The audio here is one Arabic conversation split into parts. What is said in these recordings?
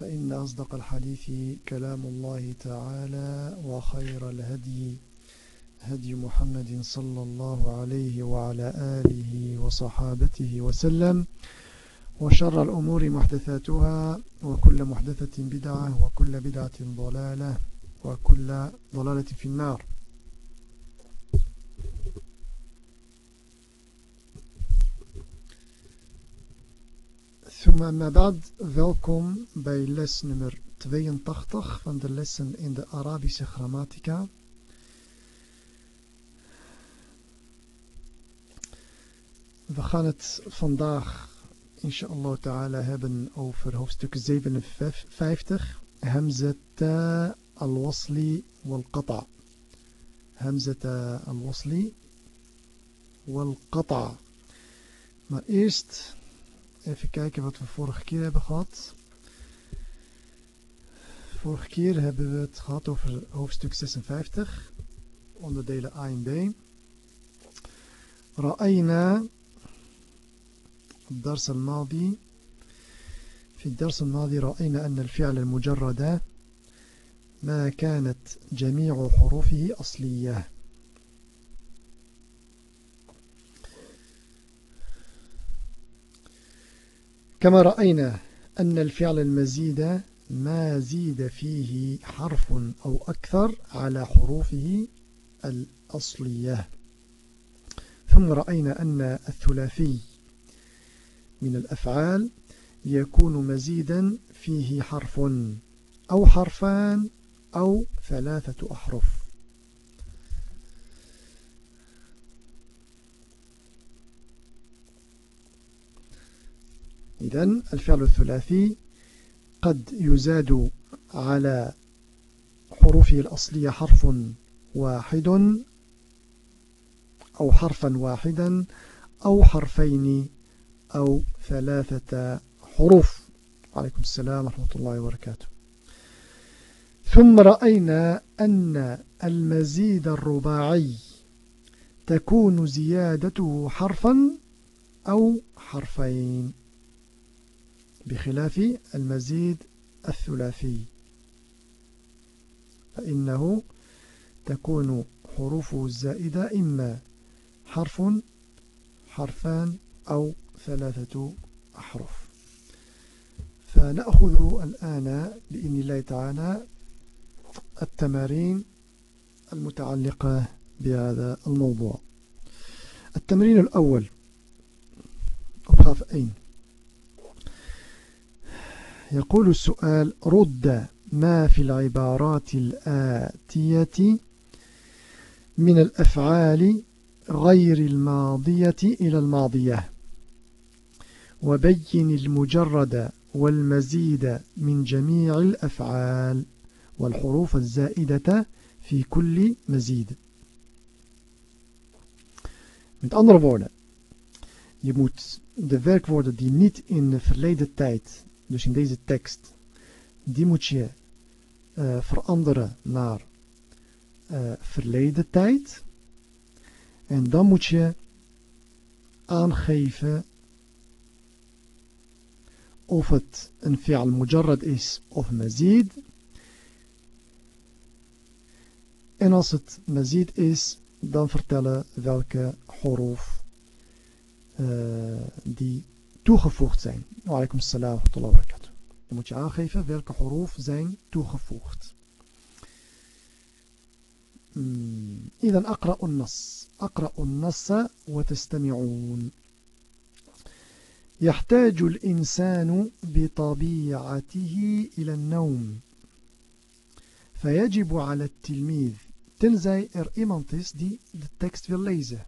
فإن أصدق الحديث كلام الله تعالى وخير الهدي هدي محمد صلى الله عليه وعلى آله وصحابته وسلم وشر الأمور محدثاتها وكل محدثة بدعة وكل بدعة ضلالة وكل ضلالة في النار. Thumma Mabad, welkom bij les nummer 82 van de lessen in de Arabische grammatica. We gaan het vandaag, inshallah ta'ala, hebben over hoofdstuk 57, Hamzata al-Wasli wal-Qata. Hamzata al-Wasli wal-Qata. Maar eerst Even kijken wat we vorige keer hebben gehad. Vorige keer hebben we het gehad over hoofdstuk 56, onderdelen A en B. رأينا الدرس الماضي في الدرس الماضي رأينا أن الفعل المجرد ما كانت جميع حروفه أصلية كما رأينا أن الفعل المزيد ما زيد فيه حرف أو أكثر على حروفه الأصلية. ثم رأينا أن الثلاثي من الأفعال يكون مزيدا فيه حرف أو حرفان أو ثلاثة أحرف. إذن الفعل الثلاثي قد يزاد على حروفه الأصلية حرف واحد أو حرفا واحدا أو حرفين أو ثلاثة حروف. عليكم السلام ورحمة الله وبركاته. ثم رأينا أن المزيد الرباعي تكون زيادته حرفا أو حرفين. بخلاف المزيد الثلاثي. فإنه تكون حروفه الزائدة إما حرف حرفان أو ثلاثة أحرف. فنأخذ الآن بإذن الله تعالى التمارين المتعلقة بهذا الموضوع. التمرين الأول opgave 1 يقول السؤال رد ما في العبارات الآتية من الأفعال غير الماضية إلى الماضية؟ وبين المجرد والمزيد من جميع الأفعال والحروف الزائدة في كل مزيد. Met andere woorden, je moet de werkwoorden die niet in de verleden tijd dus in deze tekst, die moet je uh, veranderen naar uh, verleden tijd. En dan moet je aangeven of het een fi'al mujarrad is of mazid. En als het mazid is, dan vertellen welke huruf uh, die toegevoegd zijn. Wa alaikum salam wa rahmatullahi wa barakatuh. Dan moet je aangeven welke huruf zijn toegevoegd. إذا أقرأ النص أقرأ النص وتستمعون يحتاج الإنسان بطبيعته إلى النوم فيجب على التلميذ er iemand is die de tekst wil lezen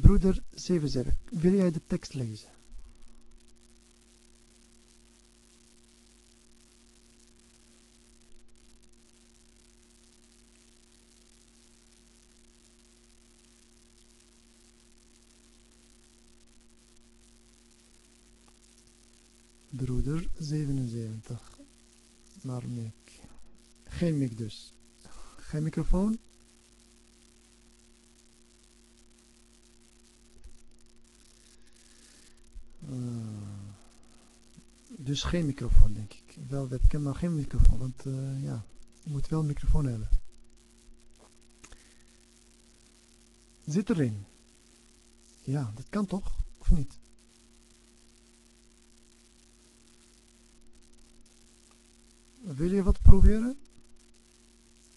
Broeder 70, wil jij de tekst lezen? Broeder 77, naar mic. Geen mic dus. Geen microfoon. Dus geen microfoon denk ik. Wel webcam, maar geen microfoon. Want uh, ja, je moet wel een microfoon hebben. Zit erin. Ja, dat kan toch? Of niet? Wil je wat proberen?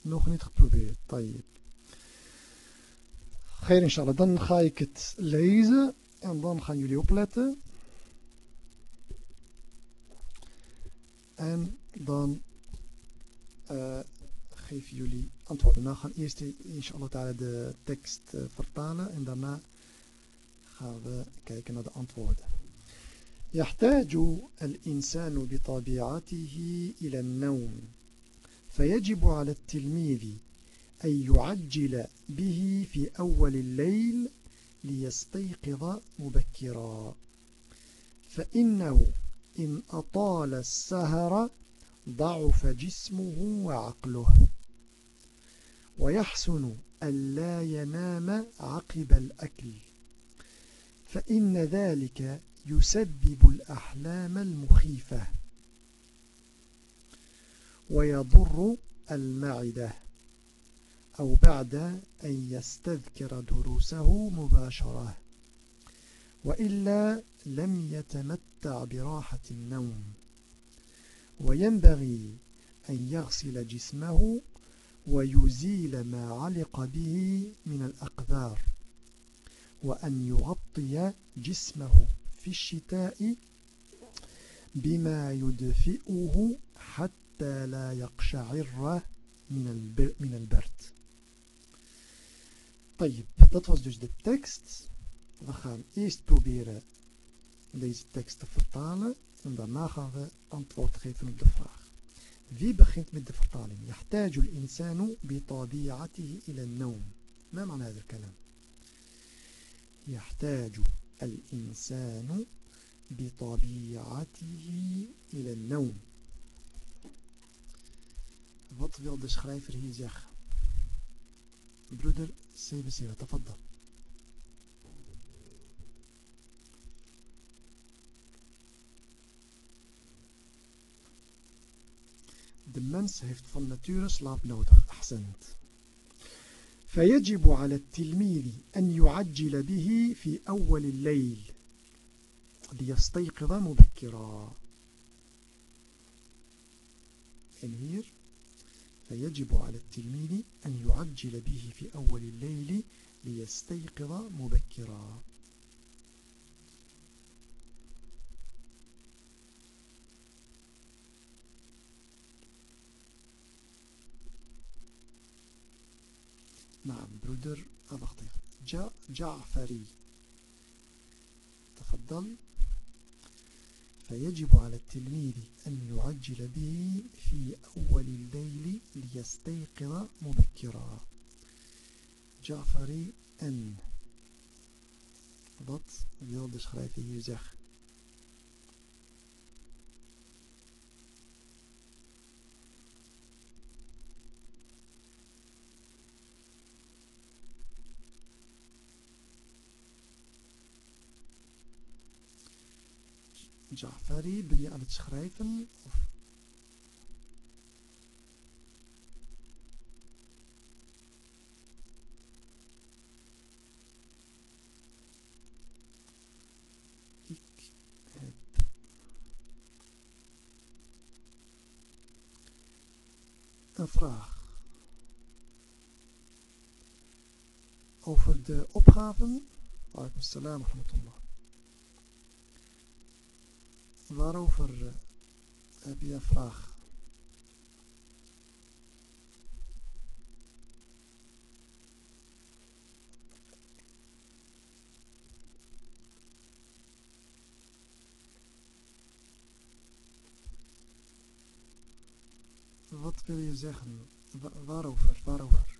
Nog niet geprobeerd. Tayyip. Geen inshallah. Dan ga ik het lezen. En dan gaan jullie opletten. En dan uh, geven jullie antwoorden. Nou gaan eerst inshallah de tekst uh, vertalen. En daarna gaan we kijken naar de antwoorden. يحتاج الإنسان بطبيعته إلى النوم فيجب على التلميذ أن يعجل به في أول الليل ليستيقظ مبكرا فإنه إن أطال السهر ضعف جسمه وعقله. ويحسن ألا ينام عقب الأكل. فإن ذلك يسبب الأحلام المخيفة. ويضر المعدة. أو بعد أن يستذكر دروسه مباشرة. وإلا لم يتمتع براحة النوم وينبغي أن يغسل جسمه ويزيل ما علق به من الأقذار وأن يغطي جسمه في الشتاء بما يدفئه حتى لا يقشعر من من البرد. طيب dat was dus de tekst deze tekst te vertalen en daarna gaan we antwoord geven op de vraag wie begint met de vertaling يحتاج الإنسان بطبيعته إلى النوم ما معنى هذا الكلام يحتاج الإنسان بطبيعته إلى النوم Wat wil de schrijver hier zeggen? Broeder 77, تفضل. De mens heeft van nature slaap nodig. Ahsend. فيجب على التلميذ أن يعجل به في أول الليل ليستيقظ مبكرا hier فيجب على التلميذ أن يعجل به في أول الليل ليستيقظ مبكرا نعم برودر wacht even جعفري. تفضل. فيجب على التلميذ أن يعجل به في أول الليل ليستيقظ مبكرا. جعفري أن. wat wil de schrijver hier zeggen Ja'fari, ben je aan het schrijven? Of? Ik heb een vraag over de opgaven. Alaikum salam wa rahmatullah. Waarover uh, heb je een vraag? Wat wil je zeggen? Wa waarover? Waarover?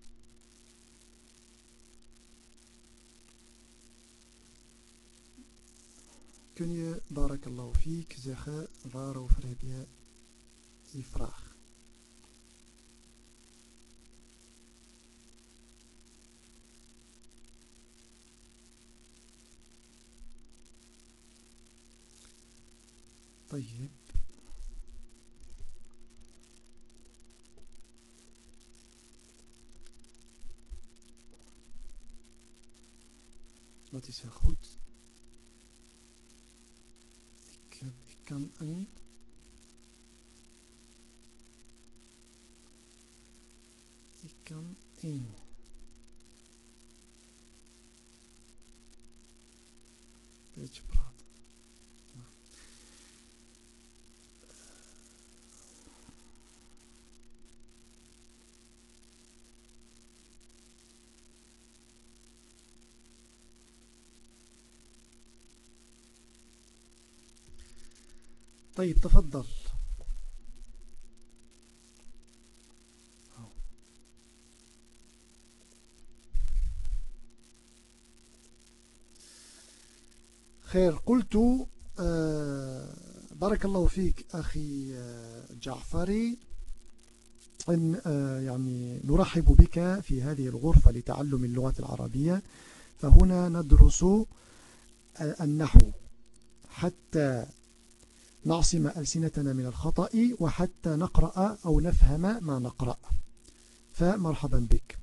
kun je barakallahu fiek zeggen waarover heb je die vraag? طيب Dat is heel goed. Ik, ik kan een ik kan één beetje praten. طيب تفضل. خير قلت آه بارك الله فيك أخي آه جعفري. إن آه يعني نرحب بك في هذه الغرفة لتعلم اللغة العربية. فهنا ندرس النحو حتى نعصم ألسنتنا من الخطأ وحتى نقرأ أو نفهم ما نقرأ. فمرحبا بك.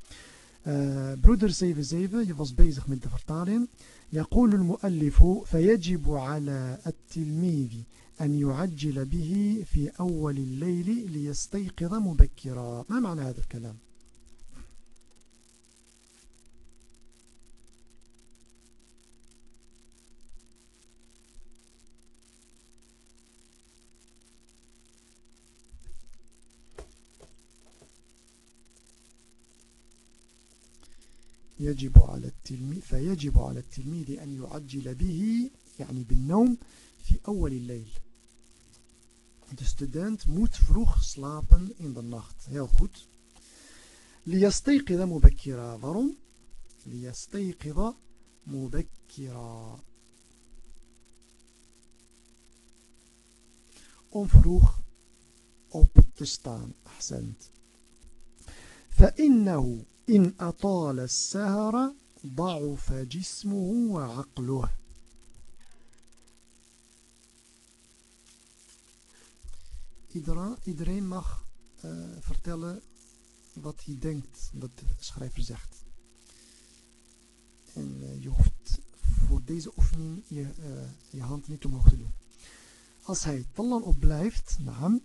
برودر 77 je was bezig met de يقول المؤلف فيجب على التلميذ أن يعجل به في أول الليل ليستيقظ مبكرا. ما معنى هذا الكلام؟ يجب على التلميذ فيجب على التلميذ أن يعجل به يعني بالنوم في أول الليل De student moet vroeg slapen in de nacht. Heel goed. ليستيقظ مبكرا. Waarom? ليستيقظ مبكرا. Om vroeg op te staan. أحسنت. فإنه إن أطال السهر ضعف جسمه وعقله Iedereen mag uh, vertellen wat hij denkt dat de schrijver zegt. En uh, je hoeft voor deze oefening je, uh, je hand niet omhoog te doen. Als hij te lang op blijft, naam,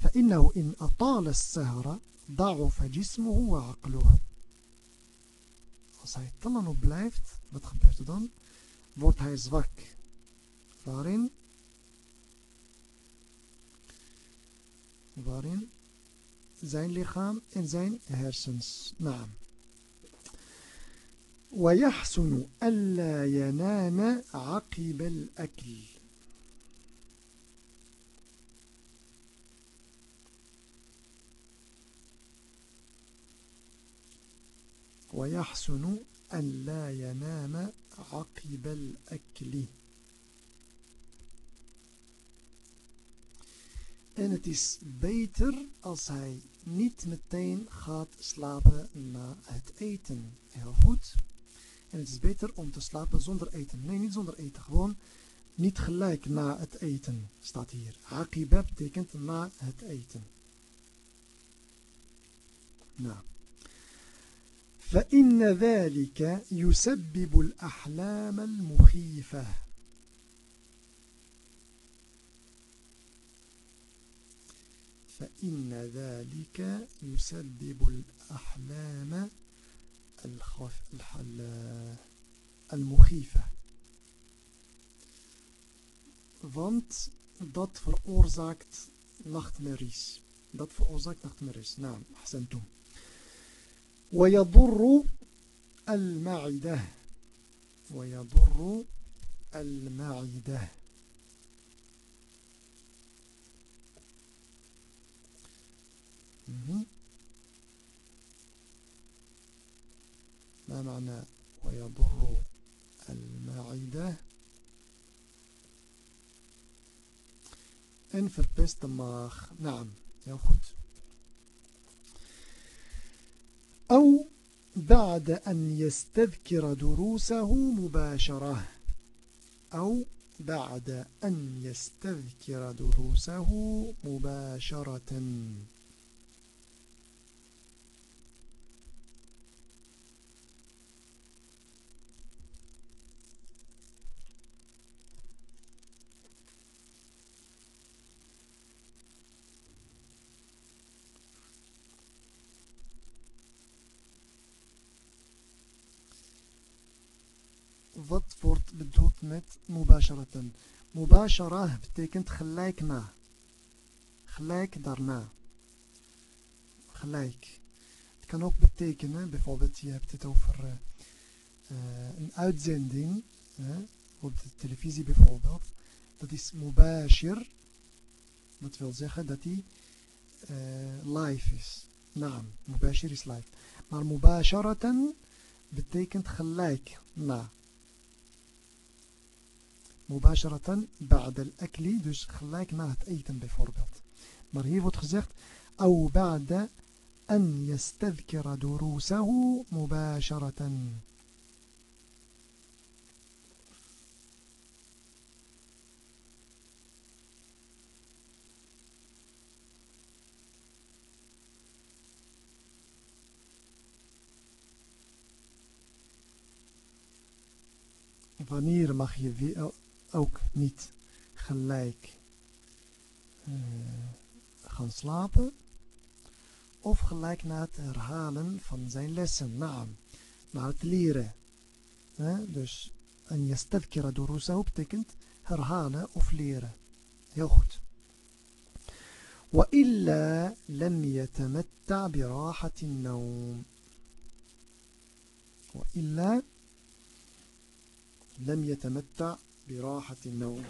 فإنه إن أطال السهر ضعف جسمه وعقله. فصحيح تلانو بلايفت متخبرت دان ورد هاي زوك وارين وارين زين لخام ان زين هرسنس نعم ويحسن ألا ينام عقب الأكل. ويحسن أن لا ينام عقب الأكل En het is beter als hij niet meteen gaat slapen na het eten. Heel goed. En het is beter om te slapen zonder eten. Nee, niet zonder eten. Gewoon niet gelijk na het eten, staat hier. Aqiba betekent na het eten. Nou. فإن ذلك يسبب الأحلام المخيفة فإن ذلك يسبب الأحلام المخيفة want dat veroorzaakt nachtmerries dat veroorzaakt nachtmerries naam ahsantum ويضر المعدة ويضر المعدة ما معنى ويضر المعدة en verpest de maag. Naam, heel. أو بعد أن يستذكر دروسه مباشرة أو بعد أن يستذكر دروسه مباشرة. Met mubasharatan? Mubashara betekent gelijk na. Gelijk daarna. Gelijk. Het kan ook betekenen, bijvoorbeeld je hebt het over uh, uh, een uitzending uh, op de televisie bijvoorbeeld. Dat is mubashir. Dat wil zeggen dat die live is. Naam. Mubashir is live. Maar mubasharatan betekent gelijk na. مباشرة بعد الأكل dus gelijk na het eten bijvoorbeeld maar hier wordt gezegd أو بعد أن يستذكر دروسه مباشرة Wanneer mag je ook niet gelijk uh, gaan slapen of gelijk na het herhalen van zijn lessen, naam, na het leren. Uh, dus en yastadkira durusahu betekent herhalen of leren. Heel goed. وإلا لم يتمتع براحة النوم وإلا لم يتمتع براحة النوم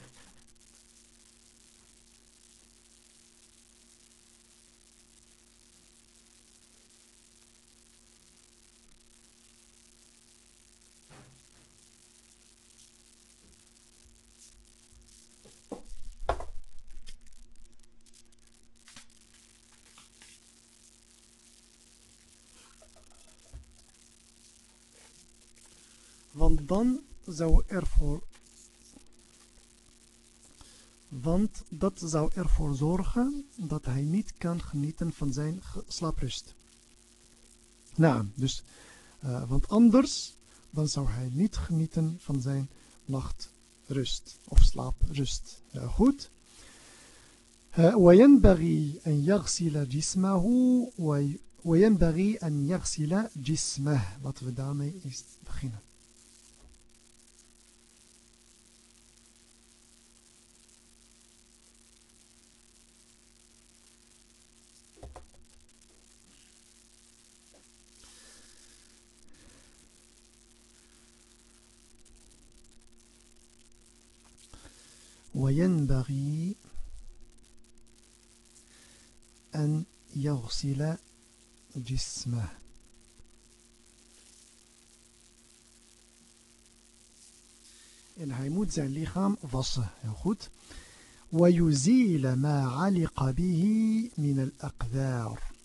Want dan zou er voor want dat zou ervoor zorgen dat hij niet kan genieten van zijn slaaprust. Nou, dus, uh, want anders dan zou hij niet genieten van zijn nachtrust of slaaprust. Ja, goed. وينبغي أن يغسل جسمه وينبغي أن يغسل جسمه. Laten we daarmee eerst beginnen. وينبغي أن يغسل جسمه En hij moet zijn lichaam wassen. Heel goed. ويزيل ما علق به من الأقذار.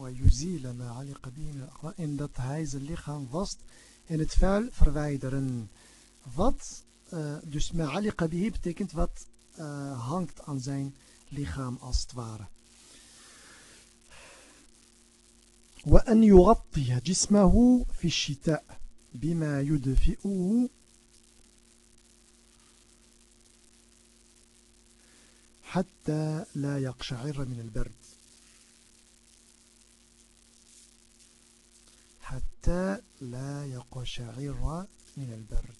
ويزيل ما علق به من الأقوال en dat hij zijn lichaam vast en het vuil verwijderen. Wat, uh, dus ma aliqa bihi betekent wat uh, hangt aan zijn lichaam als het ware. وأن يغطي جسمه في الشتاء بما يدفئه حتى لا يقشعر من البرد حتى لا يقشعر من البرد.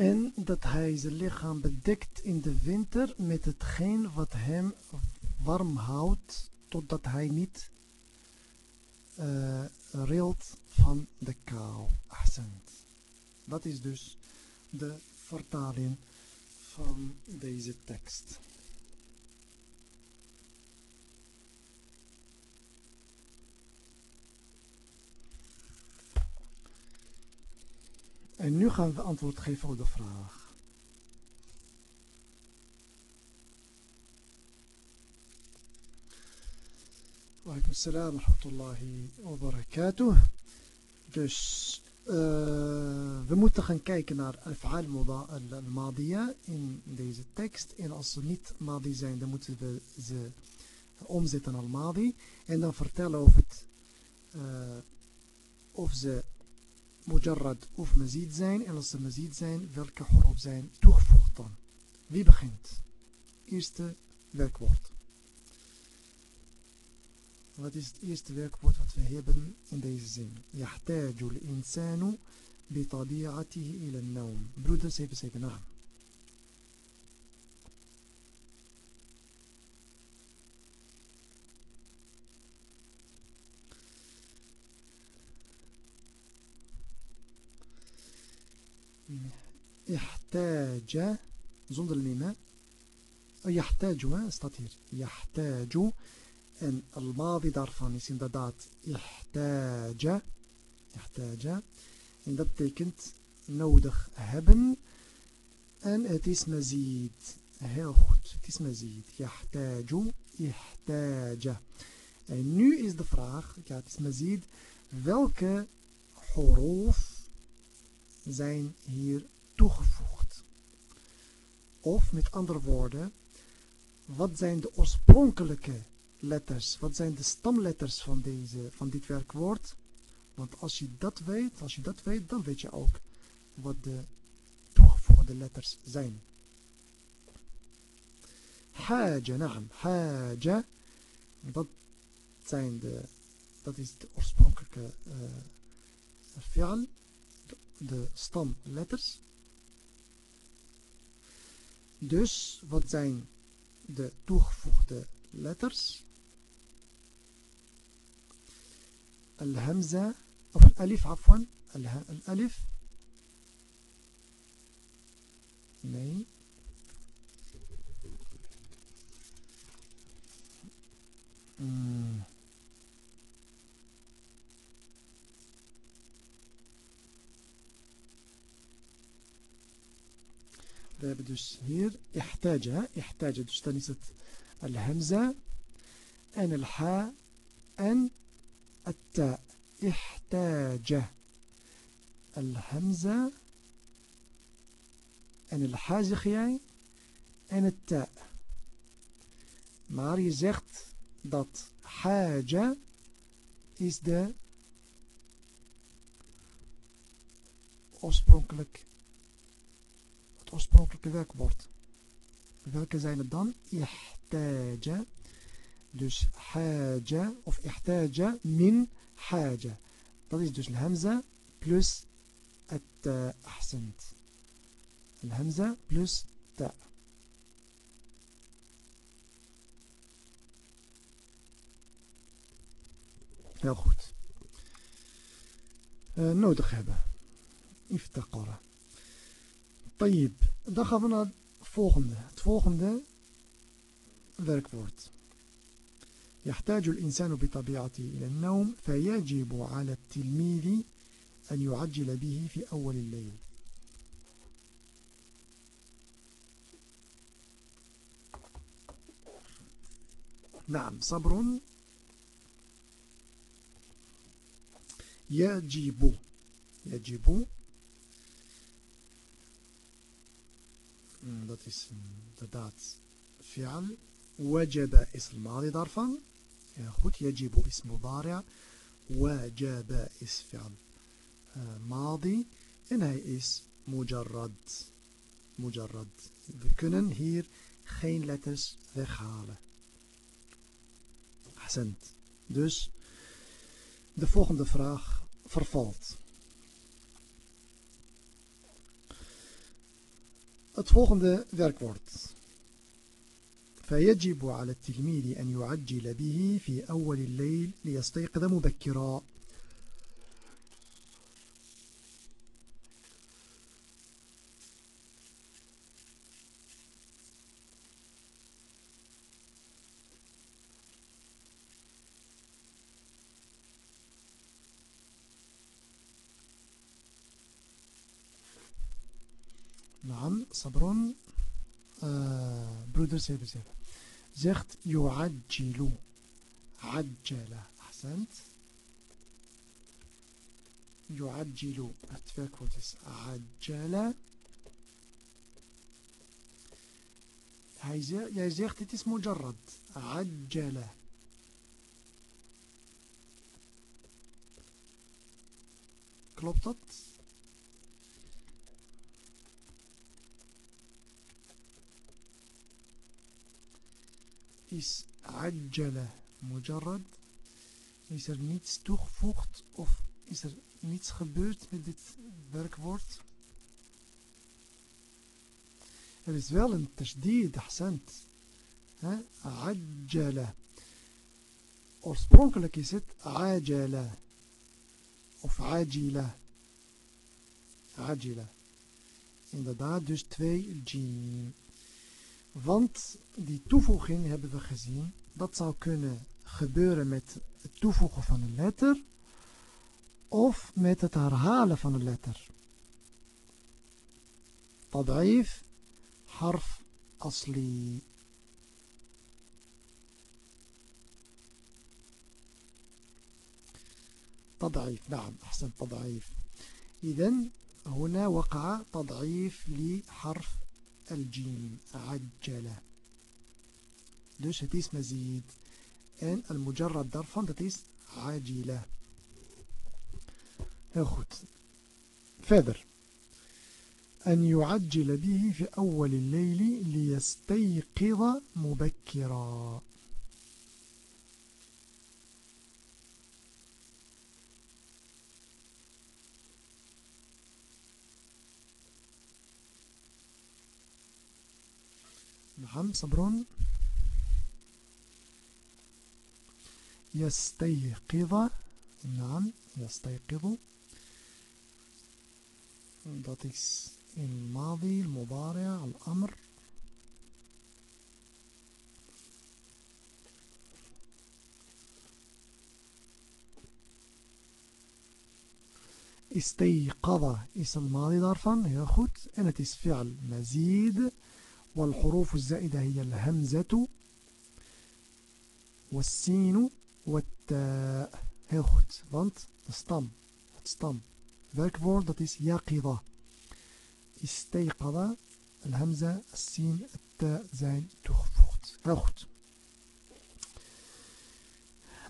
En dat hij zijn lichaam bedekt in de winter met hetgeen wat hem warm houdt, totdat hij niet uh, rilt van de kou. Dat is dus de vertaling van deze tekst. En nu gaan we antwoord geven op de vraag. Walaikum salam wa rahmatullahi wa barakatuh. Dus uh, we moeten gaan kijken naar al-fa'al al-madiya in deze tekst. En als ze niet madi zijn, dan moeten we ze omzetten al madi. En dan vertellen of, het, uh, of ze mujarrad of mazid zijn. En als ze mazid zijn, welke huruf zijn toegevoegd dan. Wie begint? Eerste werkwoord. Wat is het eerste werkwoord wat we hebben in deze zin? يحتاج الإنسان بطبيعته إلى النوم. Broeders, even zeggen naam. يحتاج zonder الميم يحتاج staat hier يحتاج en al-madi daarvan is inderdaad ihtaja ihtaja en dat betekent nodig hebben en het is mazid heel goed het is mazid yahtaju ihtaja en nu is de vraag ja het is mazid welke huruf zijn hier Of met andere woorden, wat zijn de oorspronkelijke letters? Wat zijn de stamletters van, deze, van dit werkwoord? Want als je dat weet, als je dat weet, dan weet je ook wat de toegevoegde letters zijn. Haja, naam, haja. Dat zijn de, dat is de oorspronkelijke uh, de stamletters. Dus wat zijn de toegevoegde letters? Al-Hamza, of Al-Alif, afwan. Al-Alif. Nee. Mm. We hebben dus hier ihtaja, ihtaja, dus dan is het al-hamza en al-ha en التاء احتاج الهمزة en الها zeg jij en het ta. Maar je zegt dat haja is de oorspronkelijk oorspronkelijke werkwoord. Welke zijn het dan? Ihtaja. Dus haja of ihtaja min haja. Dat is dus de hamza plus het uh, ahsend. Plus ta. Heel goed. Uh, nodig hebben. Iftaqara. طيب dan gaan we naar. يحتاج الإنسان بطبيعته إلى النوم فيجب على التلميذ أن يعجل به في أول الليل. نعم صبر يجب. يجب dat is inderdaad fi'al. Wajaba is het madi daarvan. Ja, goed, yajibu is mudari'a. Wajaba is fi'al uh, madi. En hij is mujarrad. Mujarrad. We kunnen hier geen letters weghalen. Ahsend. Dus de volgende vraag vervalt. Het volgende werkwoord. فيجب على التلميذ أن يعجل به في أول الليل ليستيقظ مبكرا نعم صبرون. آه، برودر سيبر سيبر زخت يعجل. عجل. أحسنت. يعجلو أتفاكوتس عجل. هاي زخت تيس مجرد عجل. كلوبتت is ajjala mujarrad? Is er niets toegevoegd of is er niets gebeurd met dit werkwoord? Er is wel een tashdid, ahsant. Ajjala. Oorspronkelijk is het ajala. Of ajila. Ajila. Inderdaad, dus twee jim. Want die toevoeging hebben we gezien, dat zou kunnen gebeuren met het toevoegen van een letter of met het herhalen van een letter. Tad'if, harf asli. تضعيف نعم أحسن تضعيف إذن هنا وقع تضعيف لحرف الجيم عجلة دوس هتيس مزيد ان المجرد ظرف هتيس عاجلة اخد فادر أن يعجل به في أول الليل ليستيقظ مبكراً. نعم صبرون. يستيقظ نعم يستيقظ. In الماضي المضارع الأمر. استيقظ is الماضي daarvan heel goed en het fi'al mazid والحروف الزائدة هي الهمزة والسين والتاء. هيخت want الستام الستام werkwoord dat is يقظة استيقظ الهمزة السين التاء زين تخفوت هيخت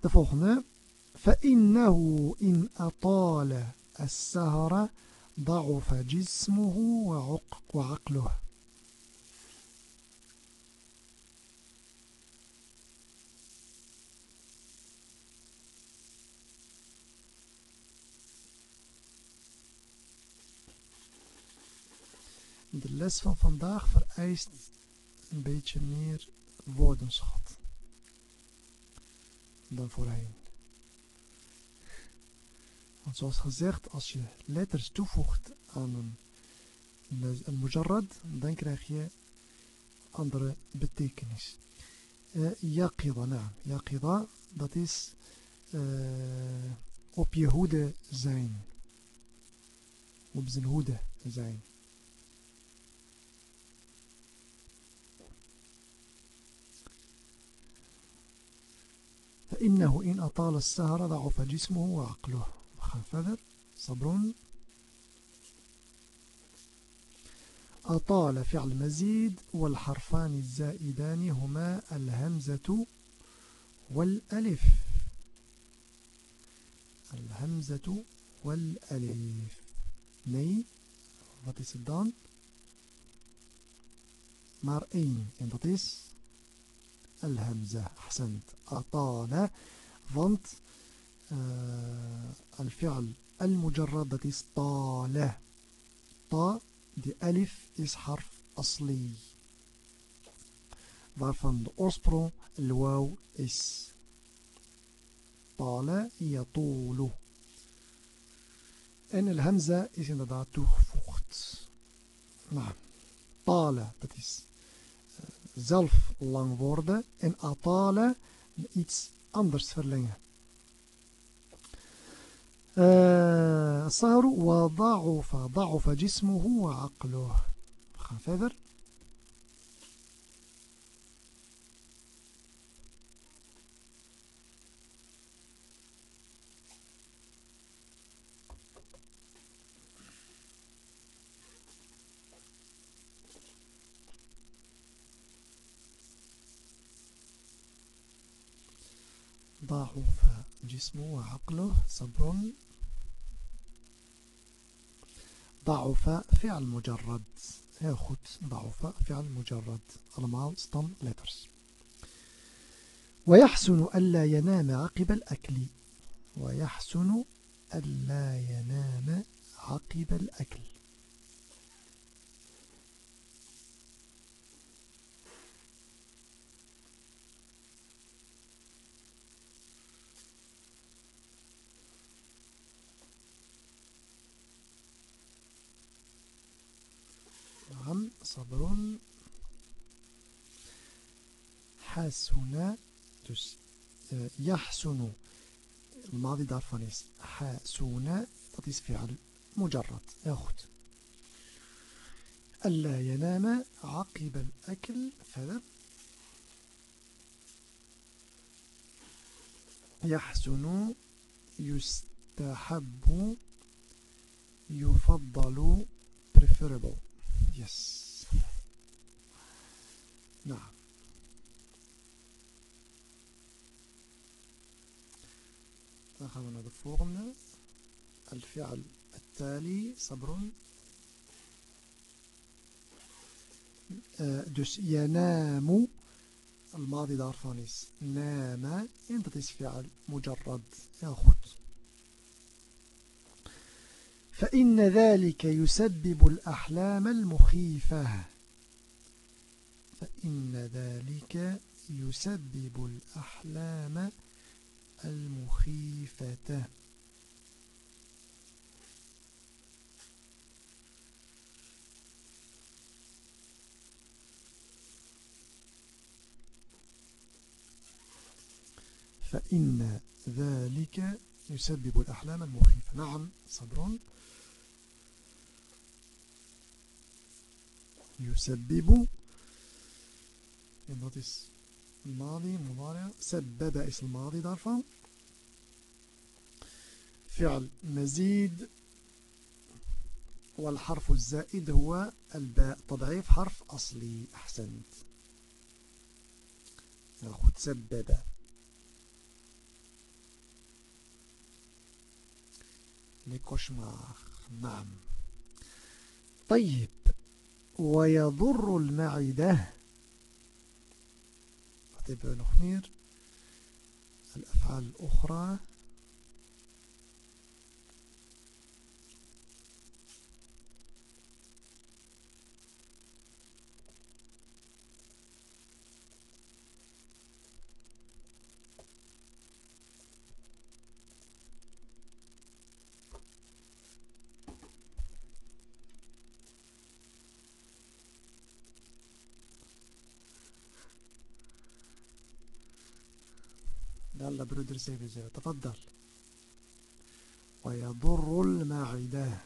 de volgende فإنه إن أطال السهر ضعف جسمه وعقله. De les van vandaag vereist een beetje meer woordenschat dan voorheen. Want zoals gezegd, als je letters toevoegt aan een, een mujarrad, dan krijg je andere betekenis. Uh, nou, yaqida, dat is uh, op je hoede zijn. Op zijn hoede zijn. فإنه إن أطال السهر ضعف جسمه وعقله. وخان صبر. أطال فعل مزيد والحرفان الزائدان هما الهمزة والألف. الهمزة والألف. ني wat is het dan? الهمزة أحسنت أطال want uh, الفعل المجرد dat is طال طا die alif is حرف asli. Waarvan de oorsprong al is. Tala yatulu. En hamza is inderdaad toegevoegd. Nou, tala, dat is uh, zelf lang worden. En atala, iets anders verlengen. صار وضعف ضعف جسمه وعقله gaan verder ضعف جسمه وعقله صبر ضعف فعل مجرد. heel ضعف فعل مجرد. allemaal stam letters. ويحسن ألا ينام عقب الأكل. ويحسن ألا ينام عقب الأكل نعم صبر حسن dus يحسن. الماضي daarvan is حسن dat is فعل مجرد. heel ألا ينام عقب الأكل verder يحسن يستحب يفضل preferable. Yes. Nou. Dan gaan. الفعل التالي صبر. dus ينام الماضي daarvan is نام. is فعل مجرد. heel فإن ذلك يسبب الأحلام المخيفة. فإن ذلك يسبب الأحلام المخيفة. فإن ذلك يسبب الأحلام المخيفة. نعم صبر. يسبب is الماضي مضارع سبب is الماضي daarvan فعل مزيد والحرف الزائد هو الباء تضعيف حرف أصلي. أحسنت. ناخد سبب. لكوشمار. نعم. طيب. ويضر المعدة. We nog meer الأفعال الأخرى برودر سيف زي تفضل. ويضر المعدة.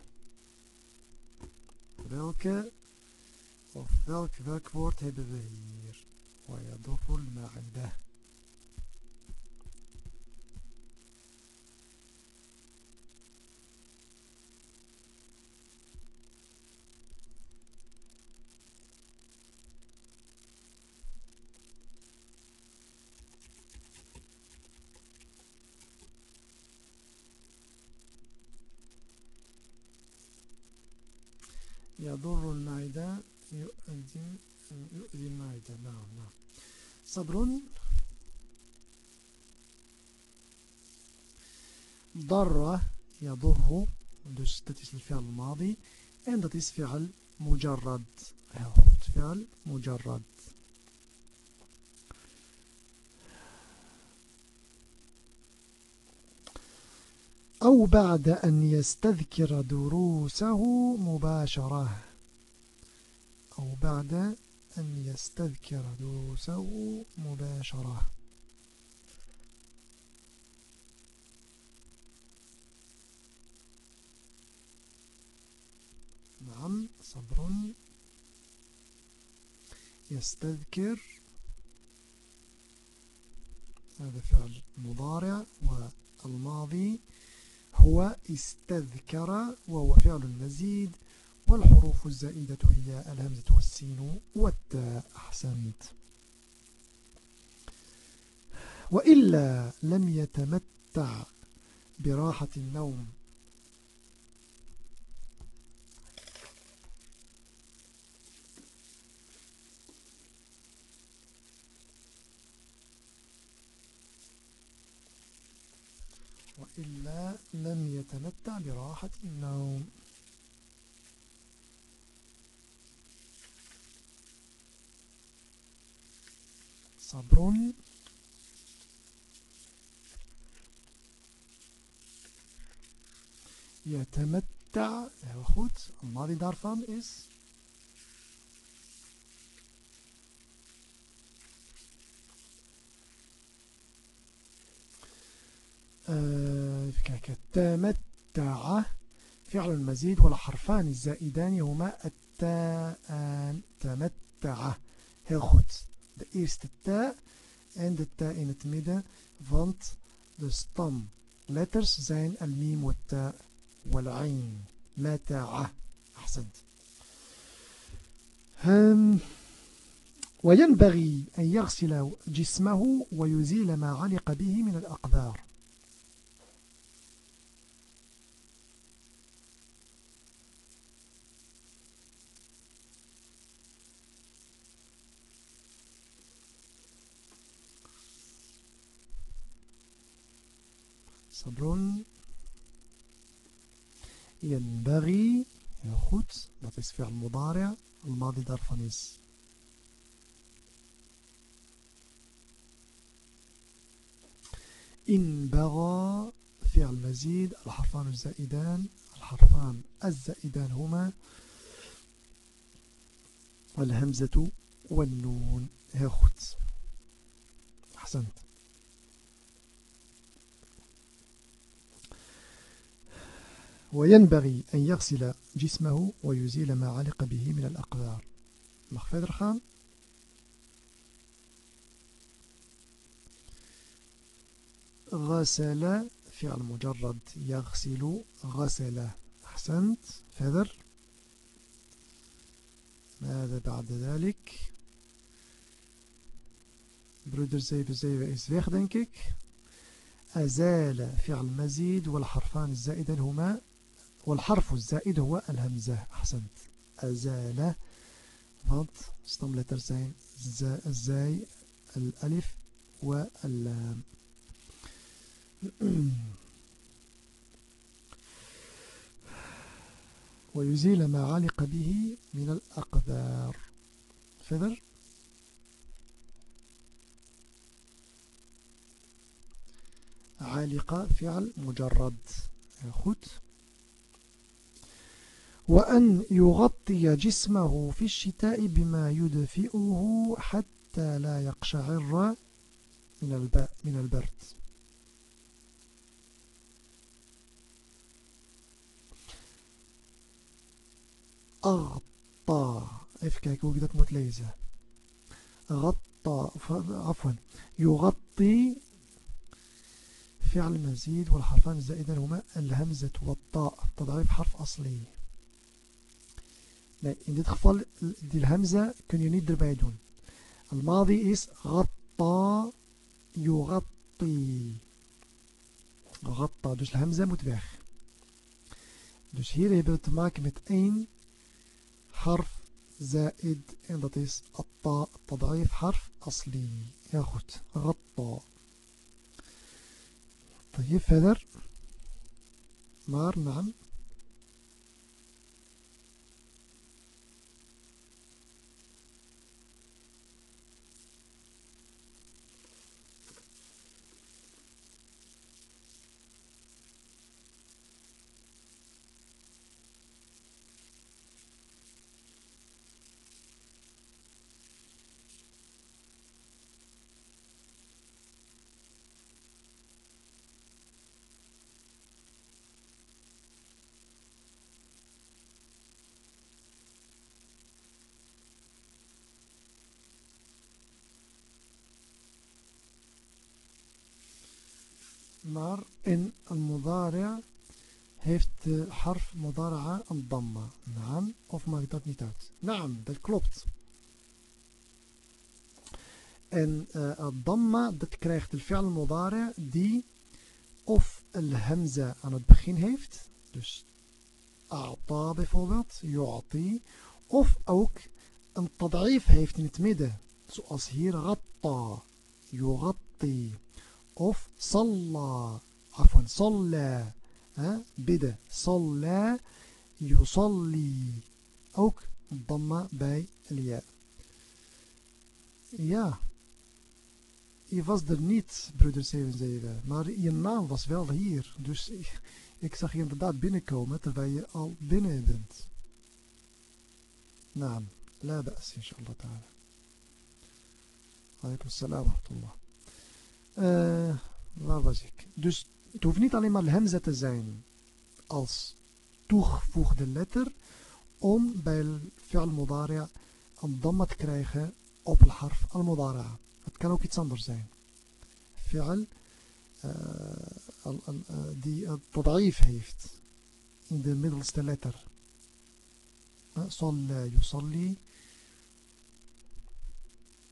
welke of welk welk hebben we hier ويضر المعدة. يضر المعدة يؤذي المعدة. نعم نعم. صبر. ضر يضر dat is الفعل الماضي dat is فعل مجرد. فعل أو بعد أن يستذكر دروسه مباشرة. أو بعد أن يستذكر دروسه مباشرة. نعم صبر. يستذكر. هذا فعل مضارع والماضي. هو استذكر وهو فعل المزيد والحروف الزائدة هي الهمزة والسين والتاء. أحسنت. وإلا لم يتمتع براحة النوم. وإلا لم يتمتع براحة النوم. صبر. يتمتع heel goed الماضي daarvan is even kijken تمتع فعل المزيد والحرفان الزائدان هما التاء تمتع heel goed de eerste ta en de ta in zijn al-mim wa ta wal-ain. Mata'a. أحسنت. وينبغي أن يغسل جسمه ويزيل ما علق به من الأقدار. صبر ينبغي heel goed فعل مضارع الماضي daarvan is إن بغى فعل مزيد الحرفان الزائدان الحرفان الزائدان هما الهمزة والنون. goed أحسنت. وينبغي أن يغسل جسمه ويزيل ما علق به من الأقدار. mag verder غسل فعل مجرد يغسل غسل. أحسنت. verder ماذا بعد ذلك؟ برودر 77 is weg denk ik أزال فعل مزيد والحرفان الزائدان هما والحرف الزائد هو الهمزة. أحسنت. أزال. want stamletters zijn الزاي الألف واللام ويزيل ما علق به من الأقدار. verder علق فعل مجرد. goed وأن يغطي جسمه في الشتاء بما يدفئه حتى لا يقشعر من من البرد. أغطى even kijken hoe ik غطى عفوا يغطي فعل مزيد والحرفان الزائدان هما الهمزة والطاء. تضعيف حرف أصلي. Nee, in dit geval, die hamza kun je niet erbij doen. Al-madi is ghatta yughatti. Ghatta, dus hamza moet weg. Dus hier hebben we te maken met één harf zaid en dat is atta, tadaif harf asli. Ja goed, ghatta. طيب verder maar naam maar in al-mudari' heeft de harf mudara'a een damma. Naam, of maakt dat niet uit? Naam, dat klopt. En uh, damma, dat krijgt de fi'al mudari' die of al-hamza aan het begin heeft. Dus a'ta bijvoorbeeld, yu'ati. Of ook een tad'if heeft in het midden. Zoals hier ratta, yughatti. of salla, afwan, salla, hè, bidden, salla, yusalli. Ook damma bij lia. Ja, je was er niet, broeder 77, maar je naam was wel hier. Dus ik, zag je inderdaad binnenkomen terwijl je al binnen bent. Naam, la ba's, inshallah ta'ala. Alaikum salam wa rahmatullah. Uh, waar was ik? Dus het hoeft niet alleen maar hem te zijn als toegevoegde letter om bij fi'al mudari'a een damma te krijgen op het harf al mudari'a. Het kan ook iets anders zijn. Fi'al eh, eh, die een tada'if heeft in de middelste letter. Salla yusalli,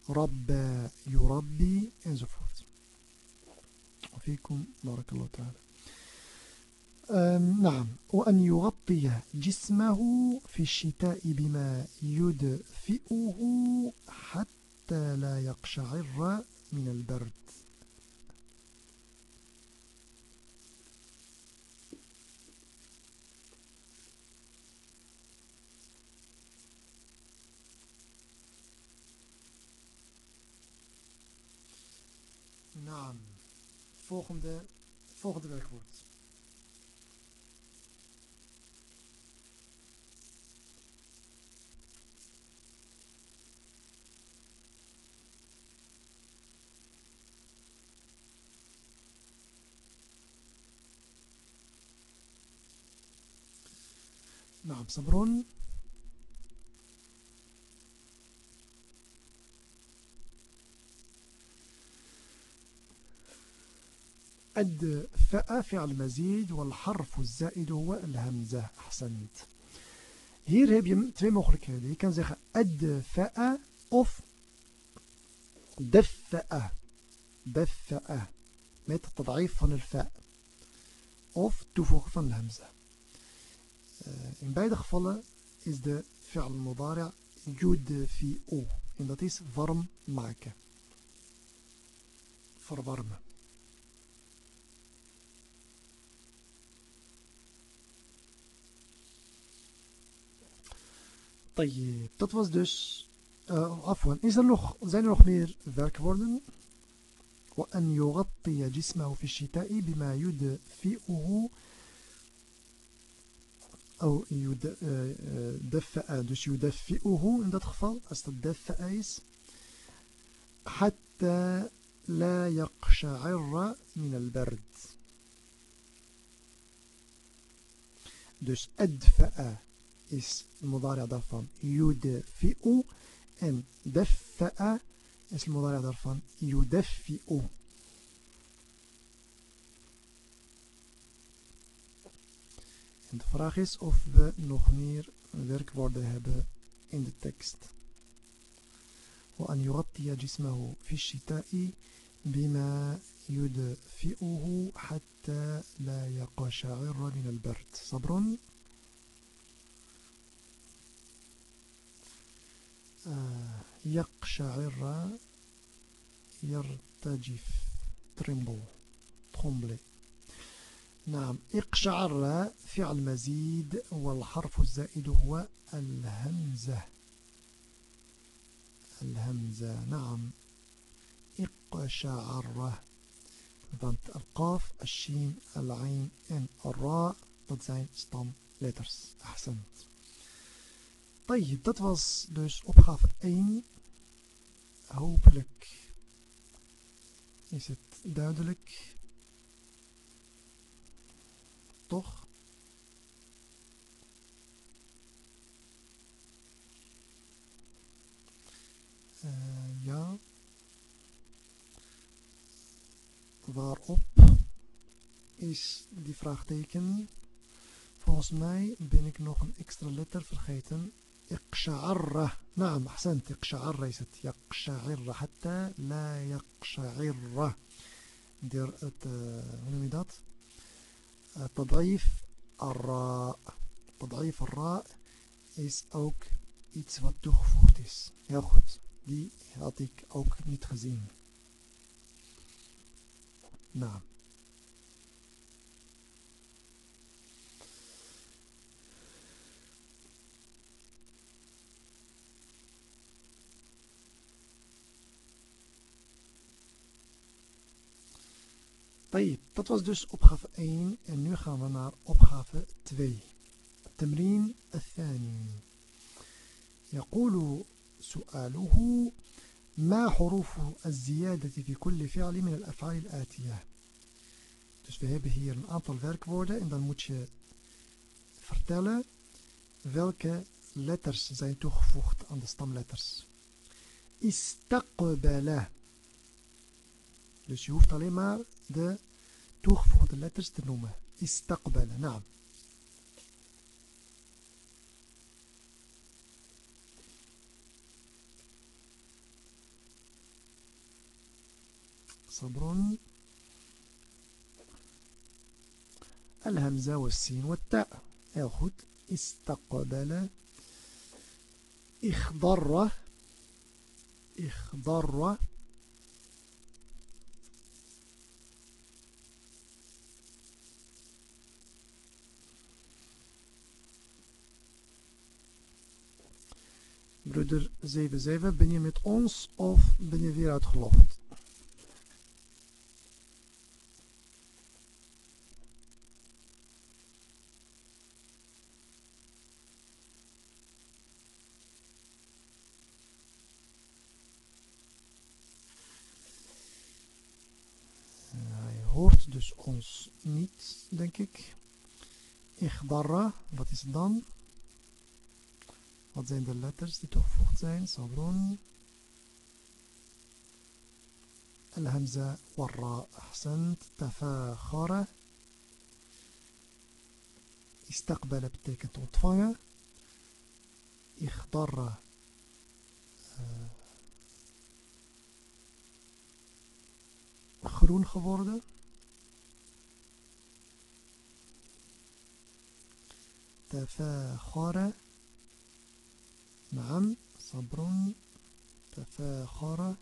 rabba yurabbi enzovoort. وفيكم بارك الله تعالى. نعم. وأن يغطي جسمه في الشتاء بما يدفئه حتى لا يقشعر من البرد. Naam. Volgende, volgende werkwoord. نعم صبرون أد الدفأ فعل مزيد والحرف الزائد هو الهمزة. أحسنت. هير هب يمتري مخلك هذه. كان زيخ الدفأ أوف دفأ دفأ ميت التضعيف فن الفاء. أوف توفوق فن الهمزة. آه، إن بايد خفالة إز ده فعل مضارع جود في أو. إن ده تيس فرم معك. فرم فرم طيب dat was dus uh, afwan is er nog zijn er nog meer werkwoorden وأن يغطي جسمه في الشتاء بما يدفئه أو يدفئ dus يدفئه in dat geval als dat is حتى لا يقشعر من البرد dus أدفأ is المضارع daarvan يدفئ. en دفأ is المضارع daarvan يدفئ. En de vraag is of we nog meer werkwoorden hebben in de tekst. وأن يغطي جسمه في الشتاء بما يدفئه حتى لا يقشعر من البرد. صبر. يقشعر يرتجف ترمبل تخمبلي نعم اقشعر فعل مزيد والحرف الزائد هو الهمزة. الهمزة نعم. اقشعر. want القاف الشين العين en الراء dat zijn stamletters أحسنت. طيب dat was dus opgave 1 hopelijk is het duidelijk toch uh, ja waarop is die vraagteken. Volgens mij ben ik nog een extra letter vergeten. اقشعر نعم أحسنت. اقشعر ليست يقشعر حتى لا يقشعر. دير ات uh, uh, تضعيف الراء. تضعيف الراء is ook iets wat toegevoegd is. heel goed die had ik ook niet gezien نعم. dat was dus opgave 1 en nu gaan we naar opgave 2 التمرين الثاني يقول سؤاله ما حروف الزيادة في كل فعل من الأفعال الآتية Dus we hebben hier een aantal werkwoorden en dan moet je vertellen welke letters zijn toegevoegd aan de stamletters. Istaqbala. Dus je hoeft alleen maar de toegevoegde letters te noemen. Istaqbala, naam. صبر الهمزة والسين والتاء goed استقبل اخضر اخضر Broeder 77, ben je met ons of ben je weer uitgelogd? Hij hoort dus ons niet, denk ik. Ikhbarra, wat is dan? Wat zijn de letters die toegevoegd zijn? Sabron. الهمزة والراء أحسنت تفاخر استقبل betekent ontvangen اخضر groen geworden تفاخر نعم صبر تفاخر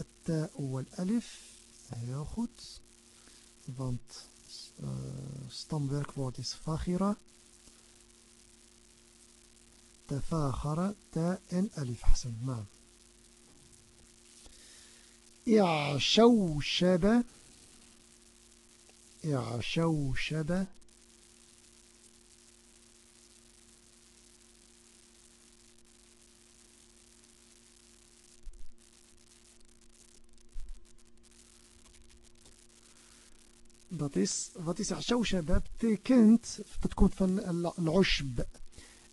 التاء والألف heel goed want uh, stamwerkwoord is fagira تفاخر تاء en حسن. نعم. إعشوشب إعشوشب. Dat is, wat is Ashawshaba? Betekent, dat komt van al-ushb.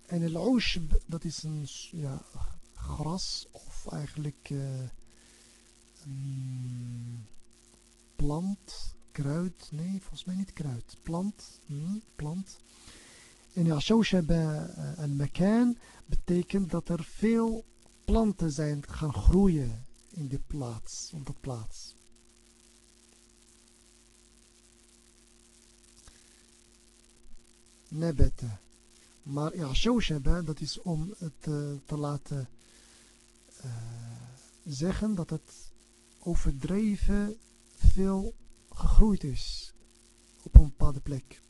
En al-ushb, dat is een ja, gras of eigenlijk uh, um, plant, kruid. Nee, volgens mij niet kruid. Plant. Hmm, plant. En Ashawshaba uh, al-makan betekent dat er veel planten zijn gaan groeien in die plaats, op dat plaats. Nebete. Maar ja, shawshaba, dat is om het uh, te laten uh, zeggen dat het overdreven veel gegroeid is op een bepaalde plek.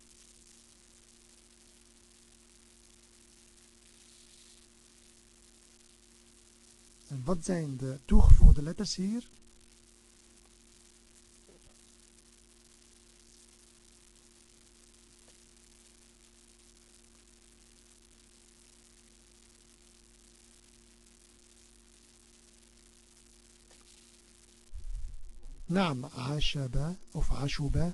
En wat zijn de toegevoegde letters hier? نعم عشبة أو عشبة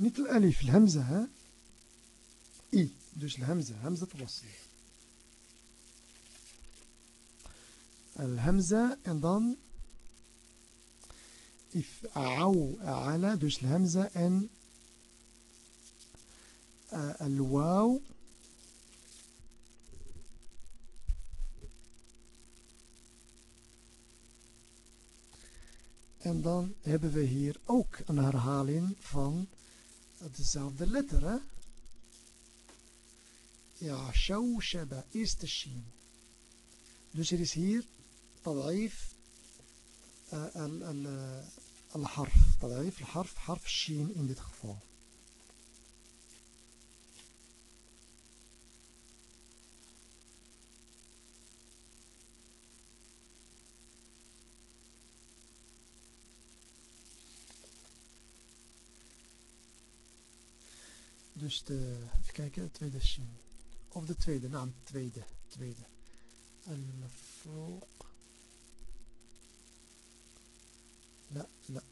مثل الألف الهمزة ها؟ I, dus hamza te wasl. الهمزة en dan if'a'u ala, dus hamza en uh, الواو En dan hebben we hier ook een herhaling van dezelfde letter. Hè? Ja, shawshaba is de shin. Dus er is hier tad'if al-harf. Tad'if al-harf, harf shin in dit geval. Dus de, even kijken, de tweede shin. Of de tweede, naam, tweede, tweede. Al-Mafruq. لا لا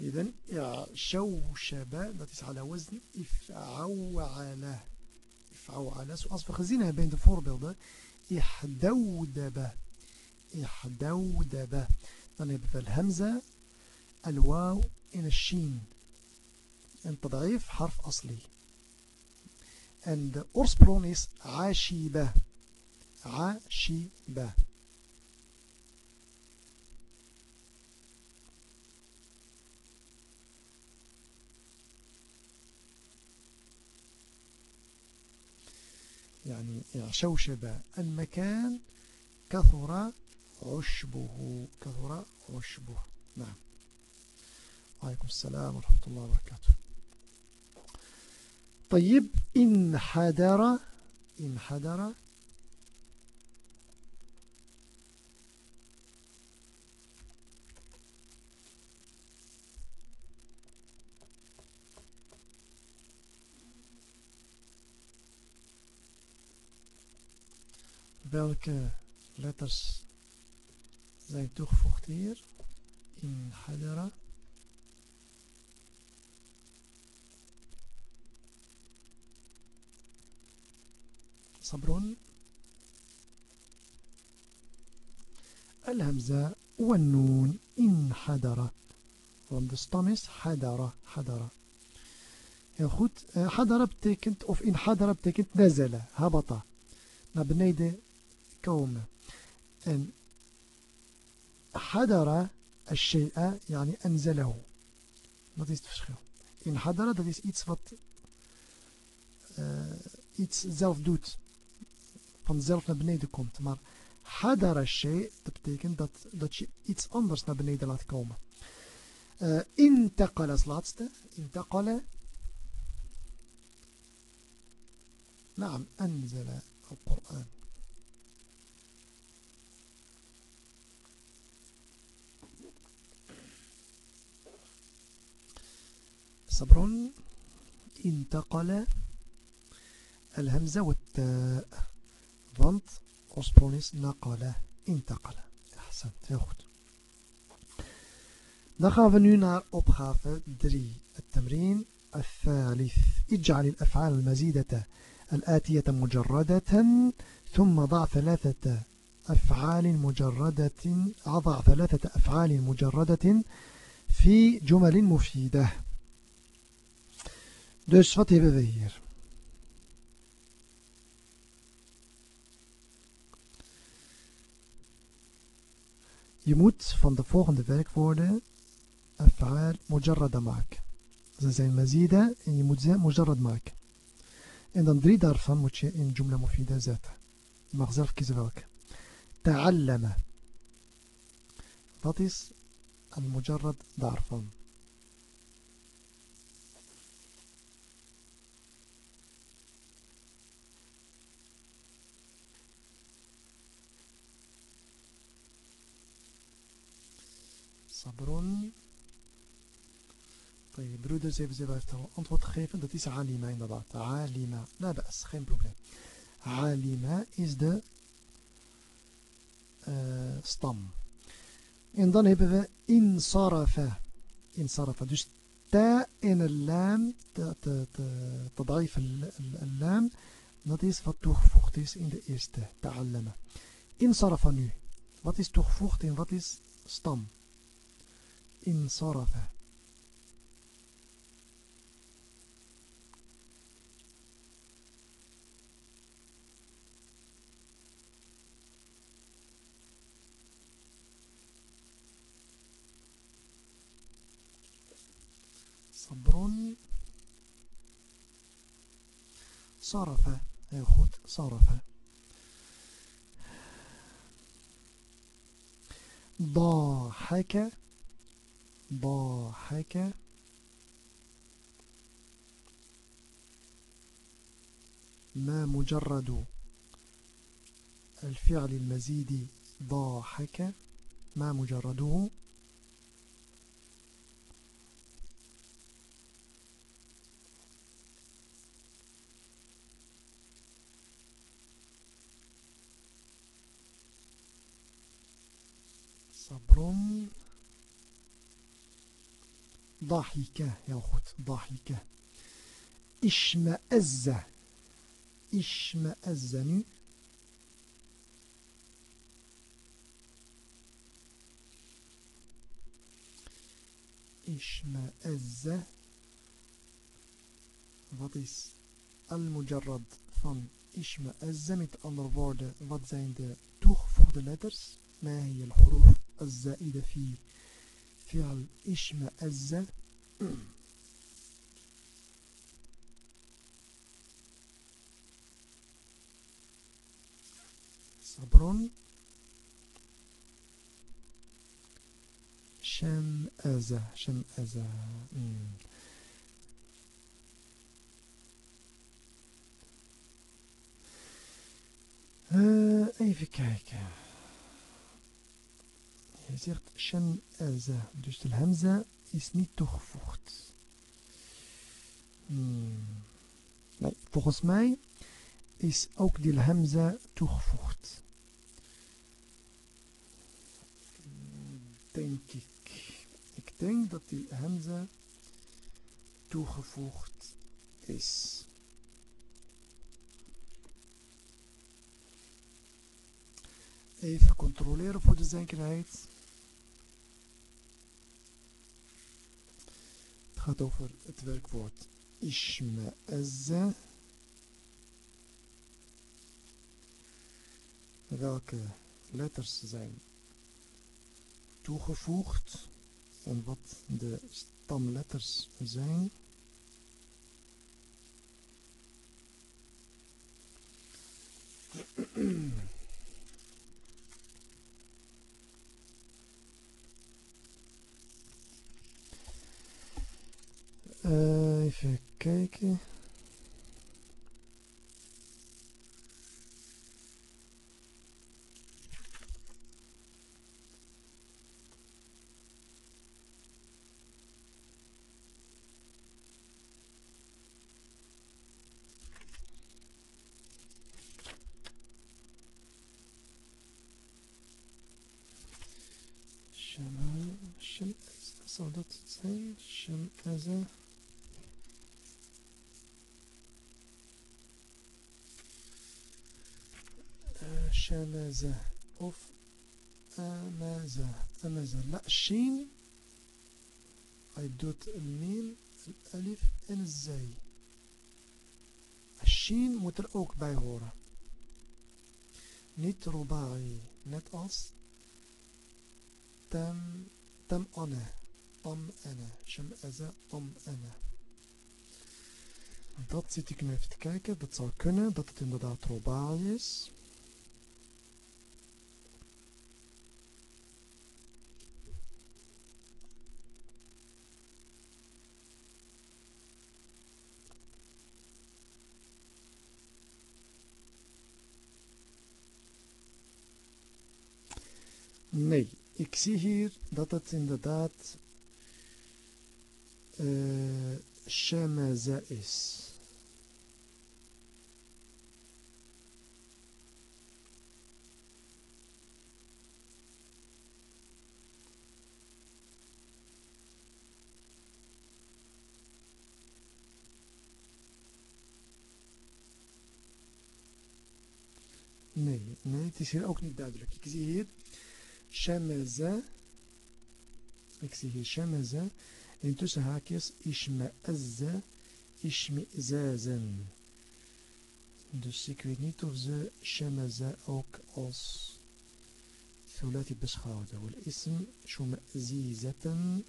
إذن شوشب dat is على وزن إفعوعلة إفعوعلة zoals we gezien hebben in de voorbeelden إحدودب إحدودب dan hebben we الهمزة الواو in الشين en tad'if harf asli en de oorsprong is ashiba ashiba يعني شوشب المكان كثر عشبه. كثر عشبه. نعم. عليكم السلام ورحمة الله وبركاته. طيب إن حدر إن حدر welke letters zijn toegevoegd hier in hadara صبر الهمزة والنون إن حدر want de stam is hadara hadara heel goed uh, hadara betekent of in hadara betekent nazala habata naar beneden komen en hadara الشيء يعني أنزله dat is het verschil in hadara dat is iets wat uh, iets zelf doet vanzelf naar beneden komt. Maar hadara shay, dat betekent dat, dat je iets anders naar beneden laat komen. Uh, intaqala als laatste. Intaqala. نعم أنزل القرآن صبر انتقل الهمزة والتاء Want oorsprong is naqala, intaqala. Ahsan, heel goed. Dan gaan we nu naar opgave 3. التمرين الثالث اجعل الأفعال المزيدة الآتية مجردة ثم ضع ثلاثة أفعال مجردة أضع ثلاثة أفعال مجردة في جمل مفيدة Dus wat hebben we hier? Je moet van de volgende werkwoorden af'aal mujarrada maken. Ze zijn mazida en je moet ze mujarrad maken. En dan drie daarvan moet je in jumla mufida zetten. Je mag zelf kiezen welke. Ta'allama. Wat is een mujarrad daarvan? sabrun. Twee broeders, hebben ze heeft al antwoord gegeven. Dat is alima inderdaad. Alima. Nou, dat is geen probleem. Alima is de uh, stam. En dan hebben we insarafa. Insarafa. Dus ta en een laam, tadaif een laam, dat is wat toegevoegd is in de eerste ta'allama. Insarafa nu. Wat is toegevoegd en wat is stam? Insarafa. صبر. صرف. ياخد صرف. ضاحك. ضاحك ما مجرد الفعل المزيد ضاحك ما مجرده صبر ضحكة يا goed ضحكة اشمأز اشمأز nu اشمأز wat is al-mujarrad van ishma'azza met andere woorden wat zijn de toegevoegde letters ما هي الحروف الزائدة في فعل اشمأز صبر. شمأز شمأز even kijken Hij zegt aza. Dus de hamza is niet toegevoegd. Hmm. Nee, volgens mij is ook die hamza toegevoegd. Denk ik. Ik denk dat die hamza toegevoegd is. Even controleren voor de zekerheid. Gaat over het werkwoord. Welke letters zijn toegevoegd en wat de stamletters zijn. Uh, even kijken. شمال شم zou dat zijn? Shamaza. shamazah of amazah. Amazah. La shin. Hij doet een min, een alif en een zij. Shin moet er ook bij horen. Niet robai, Net als tam, tam anne. om ene. Shamaza tam ene. Dat zit ik nu even te kijken. Dat zou kunnen dat het inderdaad robai is. Nee, ik zie hier dat het inderdaad uh, is. Nee, nee, het is hier ook niet duidelijk. Ik zie hier Ik zie hier shamaza. En tussen haakjes ishma'azza, ishmi'zazen. Dus ik weet niet of ze shamaza ook als ثلاثي beschouwde. والاسم شمأزيزة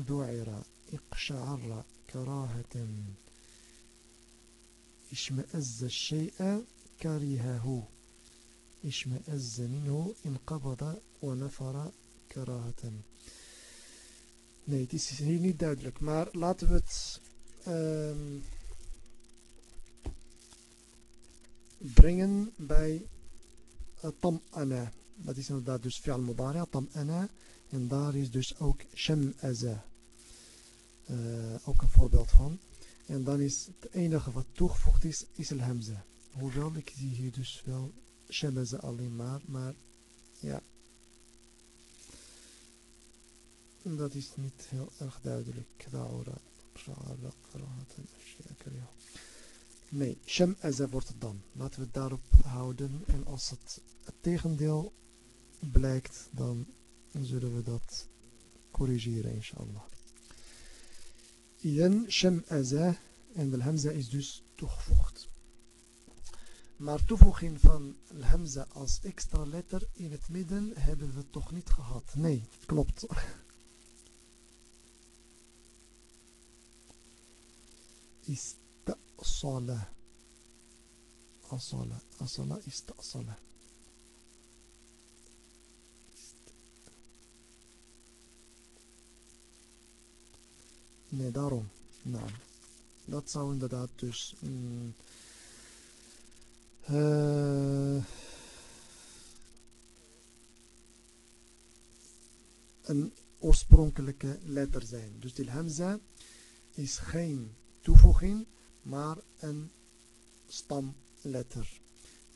ذعر اقشعر كراهة اشمأز الشيء كرهه اشمأز منه انقبض ونفر كراهة Nee, het is hier niet duidelijk. Maar laten we het um, brengen bij uh, tam'ana. Dat is inderdaad dus fi'al mudari, tam'ana. En daar is dus ook sham'aza. Uh, ook een voorbeeld van. En dan is het enige wat toegevoegd is, is al-hamza. Hoewel ik zie hier dus wel sham'aza alleen maar. Maar ja. Dat is niet heel erg duidelijk. Nee, sham'aza wordt het dan. Laten we het daarop houden. En als het het tegendeel blijkt, dan zullen we dat corrigeren, inshallah. Iden sham'aza en de hamza is dus toegevoegd. Maar toevoeging van hamza als extra letter in het midden hebben we toch niet gehad. Nee, klopt. Ista'sala. Asala. Asala ista'sala. Nee, daarom. Nou, dat zou inderdaad dus... Mm, eh, een oorspronkelijke letter zijn. Dus die hamza is geen toevoeging, maar een stamletter.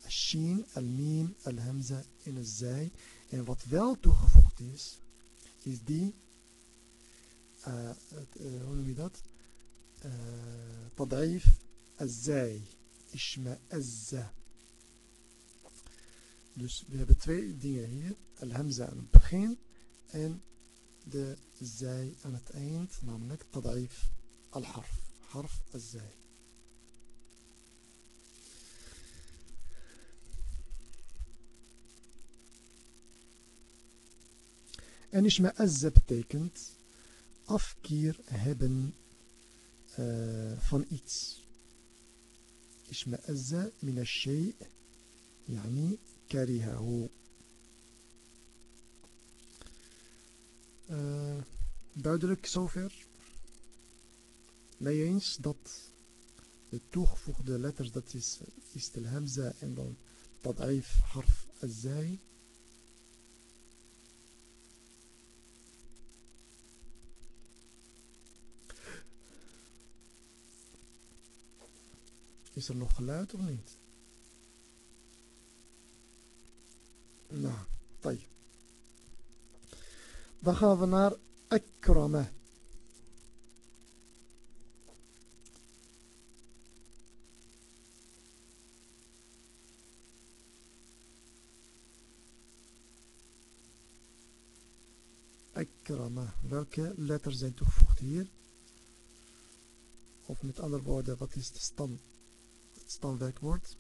Shin, al-mim, al-hamza en al-zij. En wat wel toegevoegd is, is die, eh, eh, hoe noem je dat? Uh, tadaif, zij. اشمأز dus we hebben twee dingen hier al-hamza aan het begin en de zij aan het eind namelijk tadaif al-harf حرف الزاي En ishma'azza betekent afkeer hebben uh, van iets. Ishma'azza min al-shay' yani karihahu. Uh, duidelijk zover? mee eens dat de toegevoegde letters, dat is, is de hamza en dan tad'if harf al-zai. Is er nog geluid of niet? Nou, taai. Dan gaan we naar akrama. akrama. Welke letters zijn toegevoegd hier? Of met andere woorden, wat is de stam, het stamwerkwoord?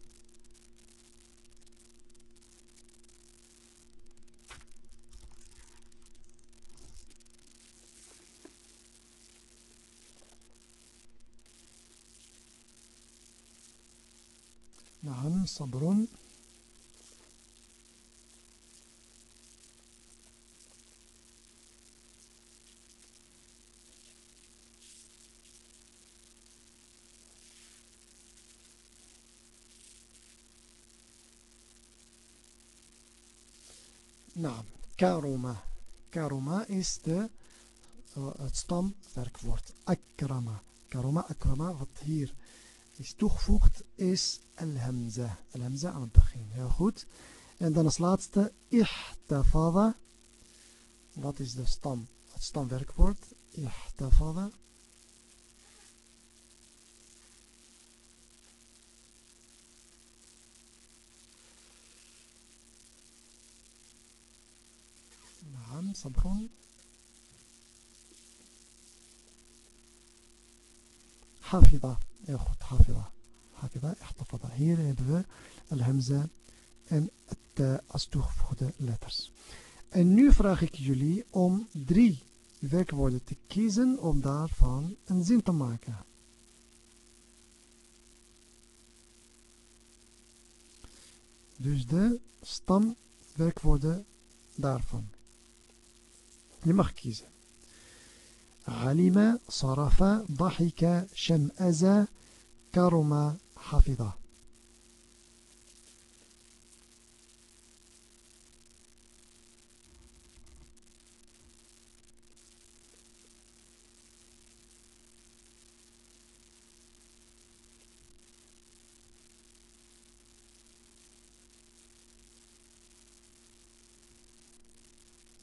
نعم صبر Nou, karoma. Karoma is de, uh, het stamwerkwoord. Akrama. Karoma, akrama, wat hier is toegevoegd, is al-hamza. Al-hamza aan het begin. Heel goed. En dan als laatste, ihtafada. Wat is de stam? Het stamwerkwoord. Ihtafada. صبر حافظة heel goed حافظة حافظة احتفظة hier hebben we الهمزة en het als toegevoegde letters en nu vraag ik jullie om drie werkwoorden te kiezen om daarvan een zin te maken dus de stamwerkwoorden daarvan Kiezen علم صرف ضحك شمأز كرم حفظ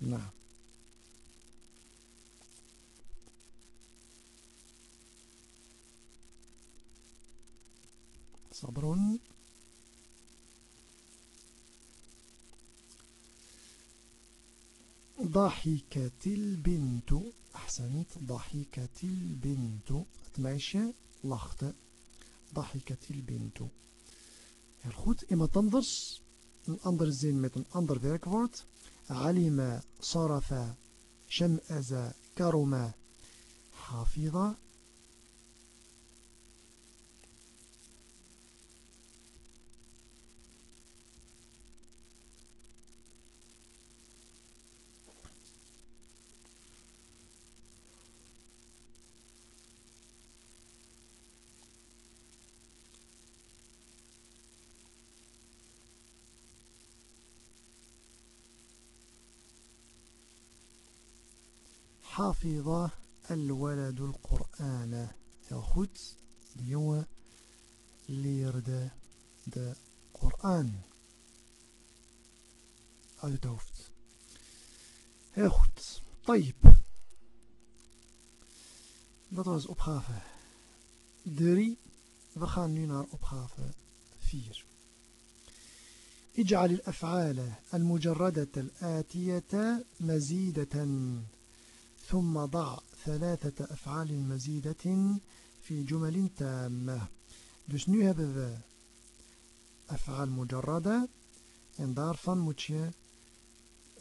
نعم صبر ضحكت البنت. أحسنت. ضحكت البنت. ماشي لخت. ضحكت البنت. هل goed. Iemand anders een andere zin met een ander علم صرف شمأز كرم حافظة. حفظ الولد القرآن goed de jongen leerde de Koran uit het hoofd heel goed طيب dat was opgave 3 we gaan nu naar opgave 4 اجعل الأفعال المجردة الآتية مزيدة ثم ضع ثلاثة أفعال مزيدة في جمل تامة dus nu hebben we af'al mujarrada en daarvan moet je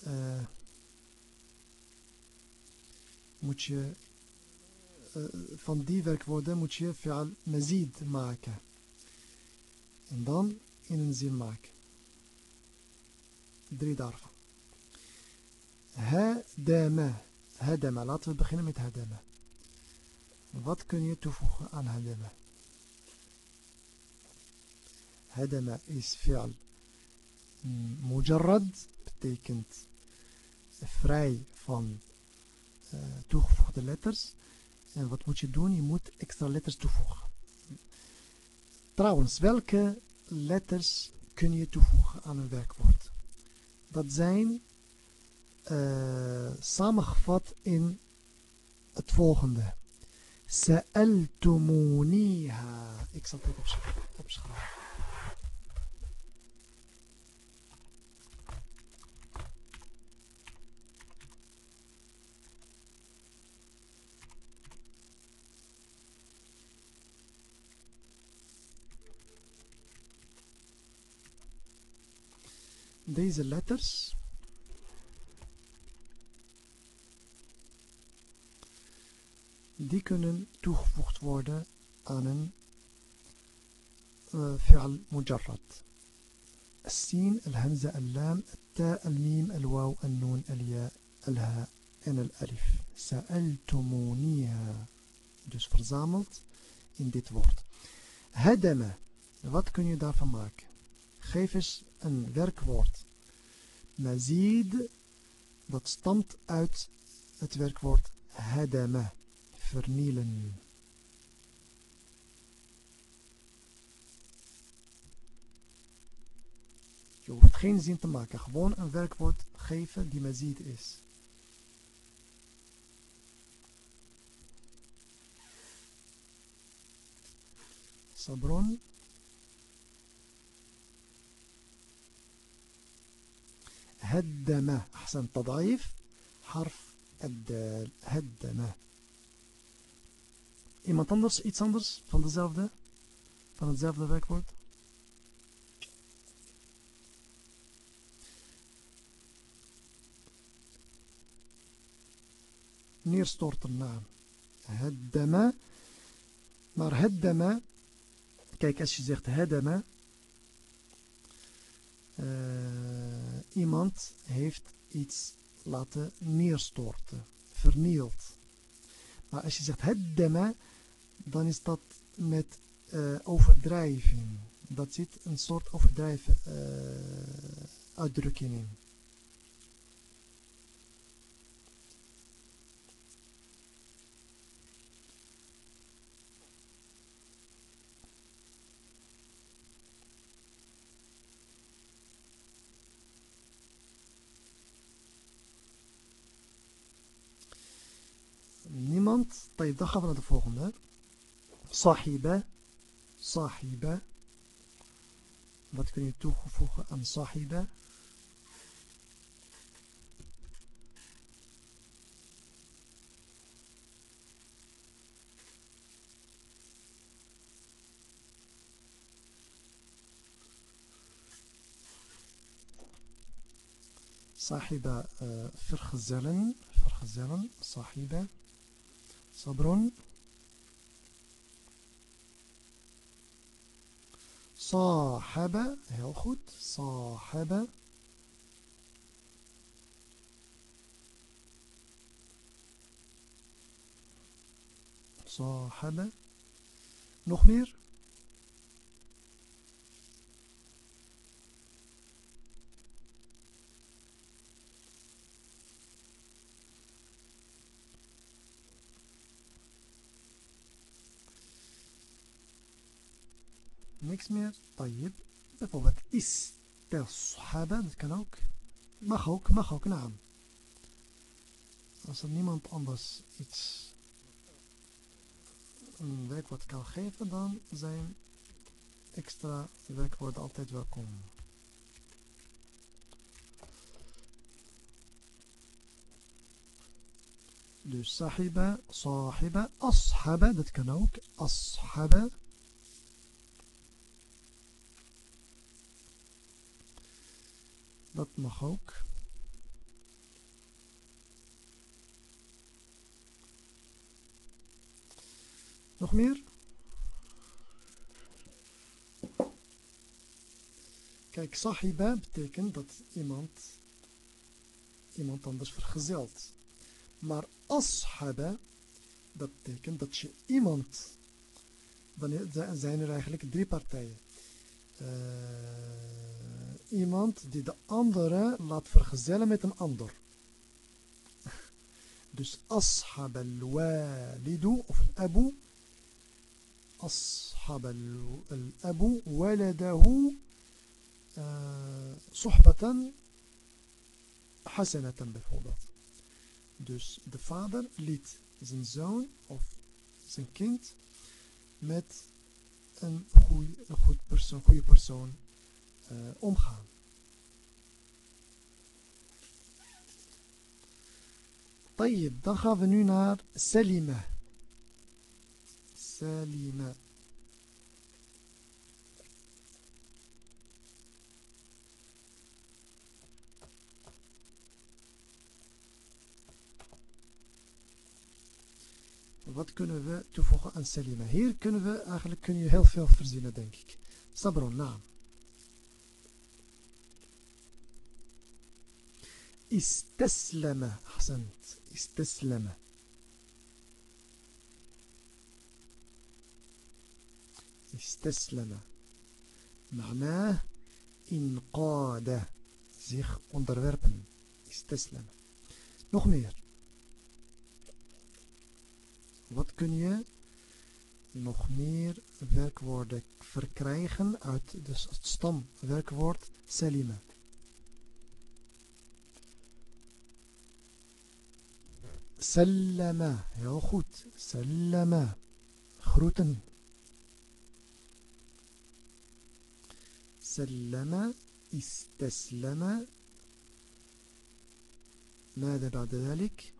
uh, moet je uh, van die werkwoorden moet je fi'al mazid maken en dan in een zin maken drie daarvan hadama. Laten we beginnen met hadema. Wat kun je toevoegen aan hadema? Hadema is fi'al mujarrad. Betekent vrij van uh, toegevoegde letters. En wat moet je doen? Je moet extra letters toevoegen. Trouwens, welke letters kun je toevoegen aan een werkwoord? Dat zijn uh, samengevat in het volgende. Sa'altumuniha. Ik zal het opschrijven. Deze letters die kunnen toegevoegd worden aan een فعل مجرد السين الهمزة اللام التاء الميم الواو النون الياء الهاء en الألف سألتمونيها dus verzameld in dit woord hadama wat kun je daarvan maken geef eens een werkwoord mazid dat stamt uit het werkwoord hadama vernielen. Je hoeft geen zin te maken. Gewoon een werkwoord geven die mazid is. صبر هدم أحسن تضعيف حرف الدال هدم Iemand anders, iets anders van dezelfde, van hetzelfde werkwoord? Neerstorten naam. Heddema. Maar heddema, kijk als je zegt heddema, uh, iemand heeft iets laten neerstorten, vernield. Maar als je zegt heddema, dan is dat met uh, overdrijving. Dat zit een soort overdrijven uh, uitdrukking in. Niemand. Dan gaan we naar de volgende. صاحبة صاحبة wat kun je toevoegen aan صاحبة صاحبة vergezellen vergezellen صاحبة صبر صاحب heel goed صاحب صاحب nog meer niks meer. Tayyib. Bijvoorbeeld is ter sahaba, dat kan ook. Mag ook, mag ook, naam. Als er niemand anders iets een werkwoord kan geven, dan zijn extra werkwoorden altijd welkom. Dus sahiba, sahiba, ashaba, dat kan ook. Ashaba. Dat mag ook. Nog meer? Kijk, sahiba betekent dat iemand iemand anders vergezelt. Maar ashaba, dat betekent dat je iemand, dan zijn er eigenlijk drie partijen. Uh, iemand die de andere laat vergezellen met een ander. Dus ashab al-walidu of abu. Ashab al-abu waladahu eh, sohbatan hasanatan bijvoorbeeld. Dus de vader liet zijn zoon of zijn kind met een, goede, goed persoon, goede persoon uh, omgaan. طيب dan gaan we nu naar Salima. Salima. Wat kunnen we toevoegen aan Salima? Hier kunnen we eigenlijk kun je heel veel verzinnen, denk ik. Sabron, naam. استسلم أحسنت استسلم استسلم معناه انقاد zich onderwerpen استسلم nog meer wat kun je nog meer werkwoorden verkrijgen uit het stamwerkwoord salima سلم يا خوت سلم خروتن. سلم استسلم ماذا بعد ذلك؟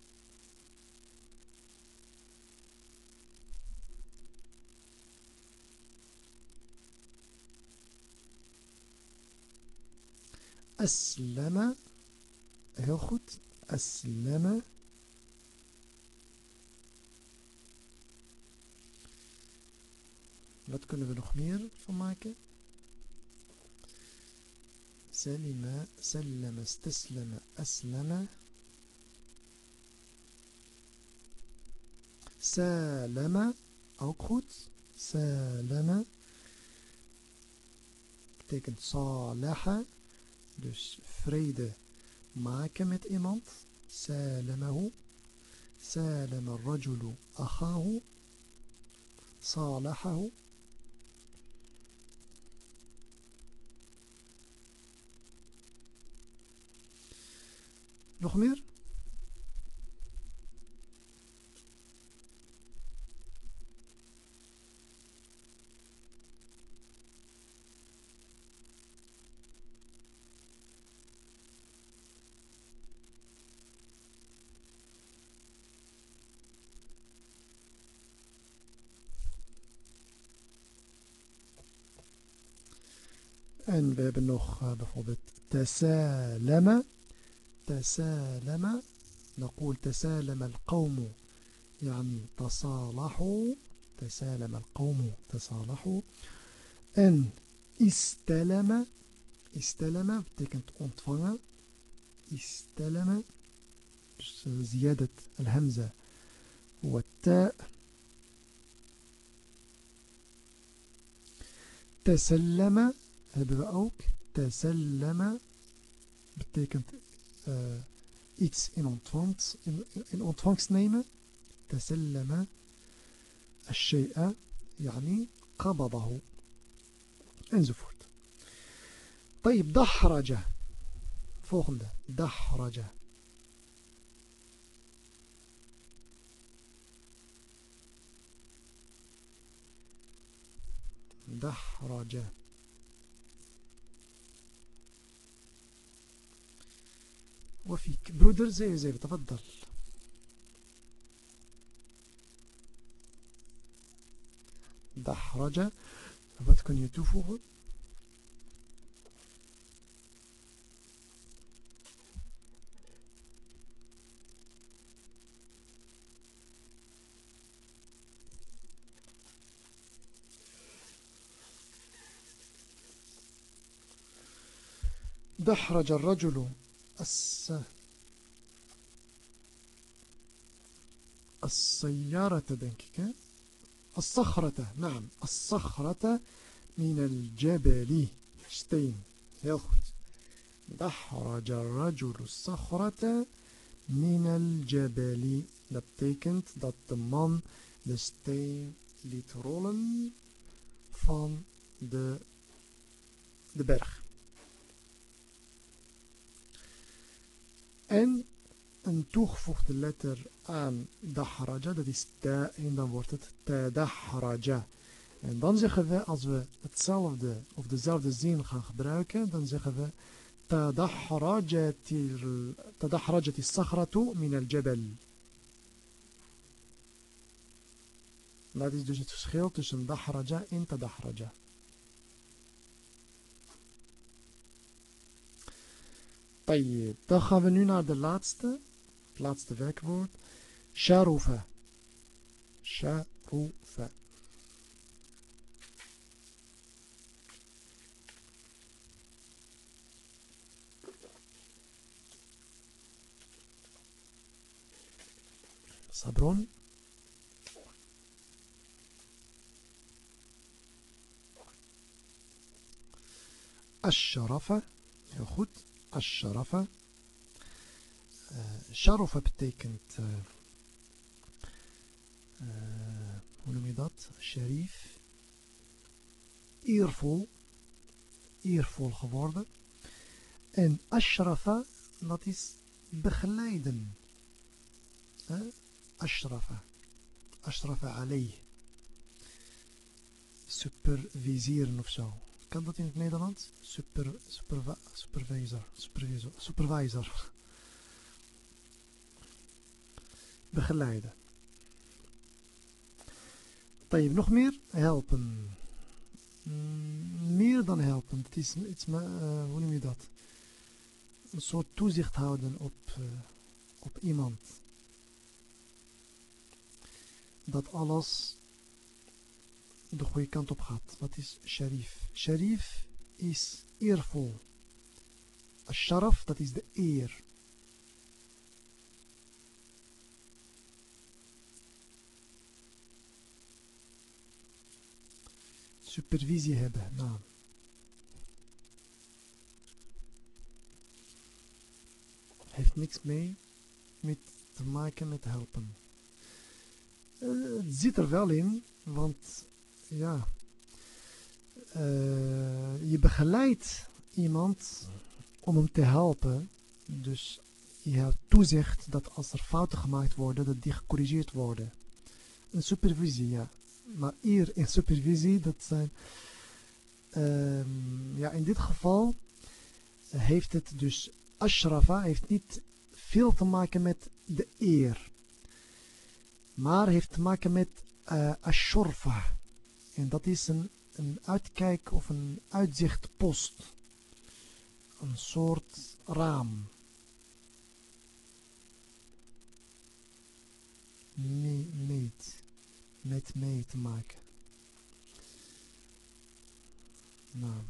أسلم. يا خوت أسلم أسلم. Wat kunnen we nog meer van maken? سلم سلم استسلم أسلم سالم ook goed سالم betekent salaha dus vrede maken met iemand سالمه سالم الرجل أخاه صالحه Nog? En we hebben nog uh, bijvoorbeeld tasalama. تسالم نقول تسالم القوم. يعني تصالحوا تسالم القوم تصالحوا. en استلم استلم betekent ontvangen استلم زيادة الهمزة. والتاء. تسلم hebben ook تسلم uh, iets in ontvangst, in, in ontvangst nemen تسلم الشيء يعني قبضه enzovoort طيب دحرج volgende دحرج دحرج وفيك برودر زي زي تفضل. دحرج wat kun دحرج الرجل. السيارة دنك الصخرة نعم الصخرة من الجبل. شتين ياخد دحرج الرجل الصخرة من الجبل. dat betekent dat de man de steen liet rollen van de, de berg. En een toegevoegde letter aan dahraja, dat is ta en dan wordt het tadahraja. En dan zeggen we, als we hetzelfde of dezelfde zin gaan gebruiken, dan zeggen we تدحرجت الصخرة من الجبل. Dat is dus het verschil tussen dahraja en tadahraja. طيب dan gaan we nu naar de laatste het laatste werkwoord sharufa sharufa sabron الشرفة heel goed الشرف شرف betekent uh, uh, hoe noem je dat? Sharif eervol eervol geworden en ashrafa dat is begeleiden uh, ashrafa ashrafa alayh superviseren of zo kan dat in het Nederlands? Super, supervisor, supervisor, supervisor. Begeleiden. je nog meer? Helpen. Mm, meer dan helpen. Het is iets, uh, eh, hoe noem je dat? Een soort toezicht houden op, eh, op iemand. Dat alles de goede kant op gaat. Wat is sharif? Sharif is eervol. Asharaf, dat is de eer. Supervisie hebben. Nou. Heeft niks mee met te maken met helpen. Uh, het zit er wel in, want ja, uh, je begeleidt iemand om hem te helpen. Dus je hebt toezicht dat als er fouten gemaakt worden, dat die gecorrigeerd worden. Een supervisie, ja. Maar hier in supervisie, dat zijn... Um, ja, in dit geval heeft het dus... Ashrafa heeft niet veel te maken met de eer. Maar heeft te maken met uh, ashorfa. En dat is een, een uitkijk of een uitzichtpost. Een soort raam. Meet. Met mee te maken. Nou.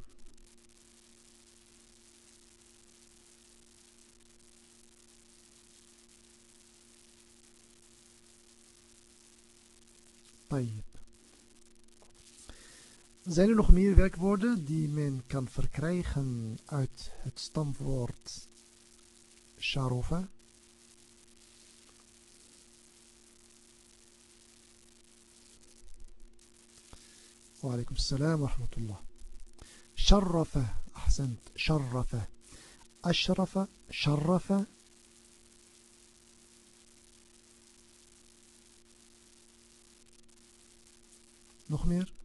طيب Zijn er nog meer werkwoorden die men kan verkrijgen uit het stamwoord sharofa? وعليكم السلام ورحمة الله شرف أحسنت شرف أشرف شرف nog meer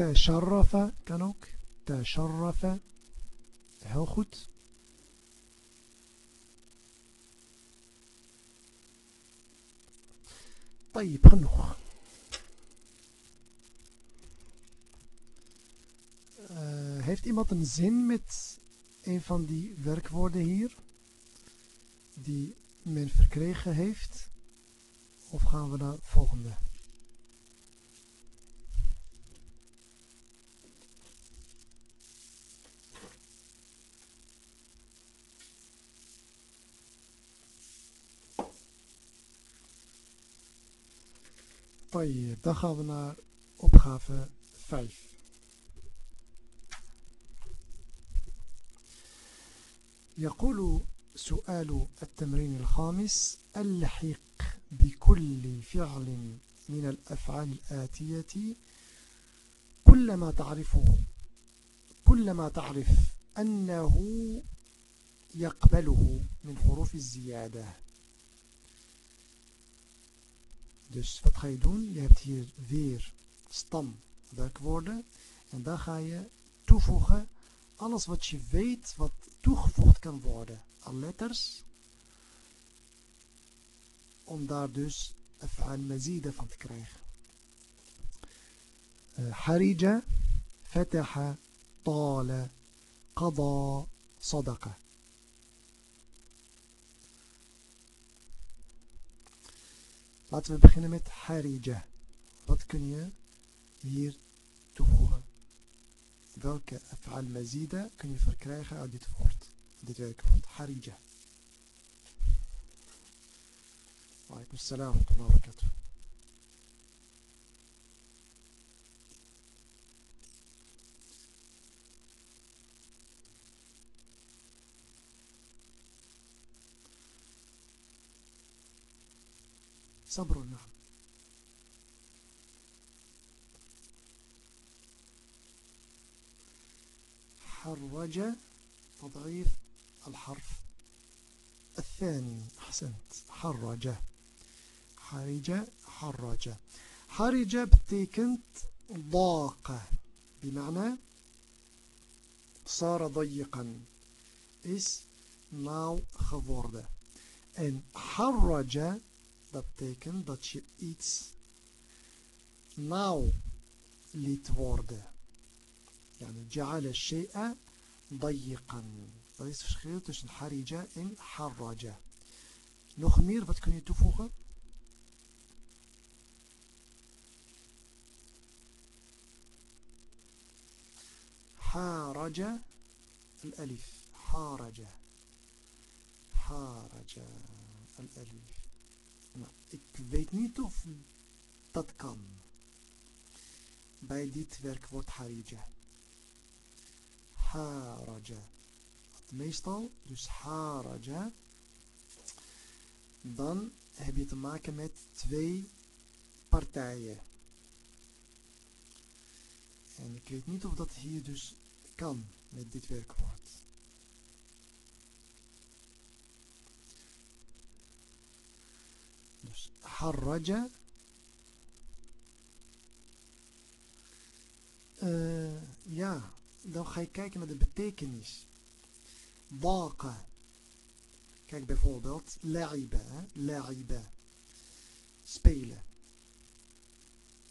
تشرف kan ook. تشرف. Heel goed. طيب genoeg. Uh, heeft iemand een zin met een van die werkwoorden hier? Die men verkregen heeft? Of gaan we naar het volgende? طيب dan gaan we 5 يقول سؤال التمرين الخامس الحق بكل فعل من الأفعال الآتية كلما تعرفه كلما تعرف أنه يقبله من حروف الزيادة Dus wat ga je doen? Je hebt hier weer stam werkwoorden. En dan ga je toevoegen alles wat je weet wat toegevoegd kan worden aan letters. Om daar dus een Mazide van te krijgen. Eh, harija, fetaha, tale, qada, sadaqa. Laten we beginnen met harija. Wat kun je hier toevoegen? Welke af'al mazida kun je verkrijgen uit dit woord? Dit werkwoord. Harija. Wa alaikum salam wa barakatuh. صبر. نعم. حرج تضعيف الحرف الثاني. أحسنت. حرج. حرج حرج. حرج betekent ضاق بمعنى صار ضيقا. Is nauw geworden. En harraja, dat betekent dat je iets nauw liet worden. يعني جعل الشيء ضيقا. Dat is het verschil tussen harija en harraja. Nog meer, wat kun je toevoegen? حارج الألف حارج حارج الألف ik weet niet of dat kan. Bij dit werkwoord harija. Haraja. Meestal dus haraja. Dan heb je te maken met twee partijen. En ik weet niet of dat hier dus kan met dit werkwoord. Dus harraja. Ja, dan ga je kijken naar de betekenis. Daqa. Kijk bijvoorbeeld, la'iba, la'iba. Spelen.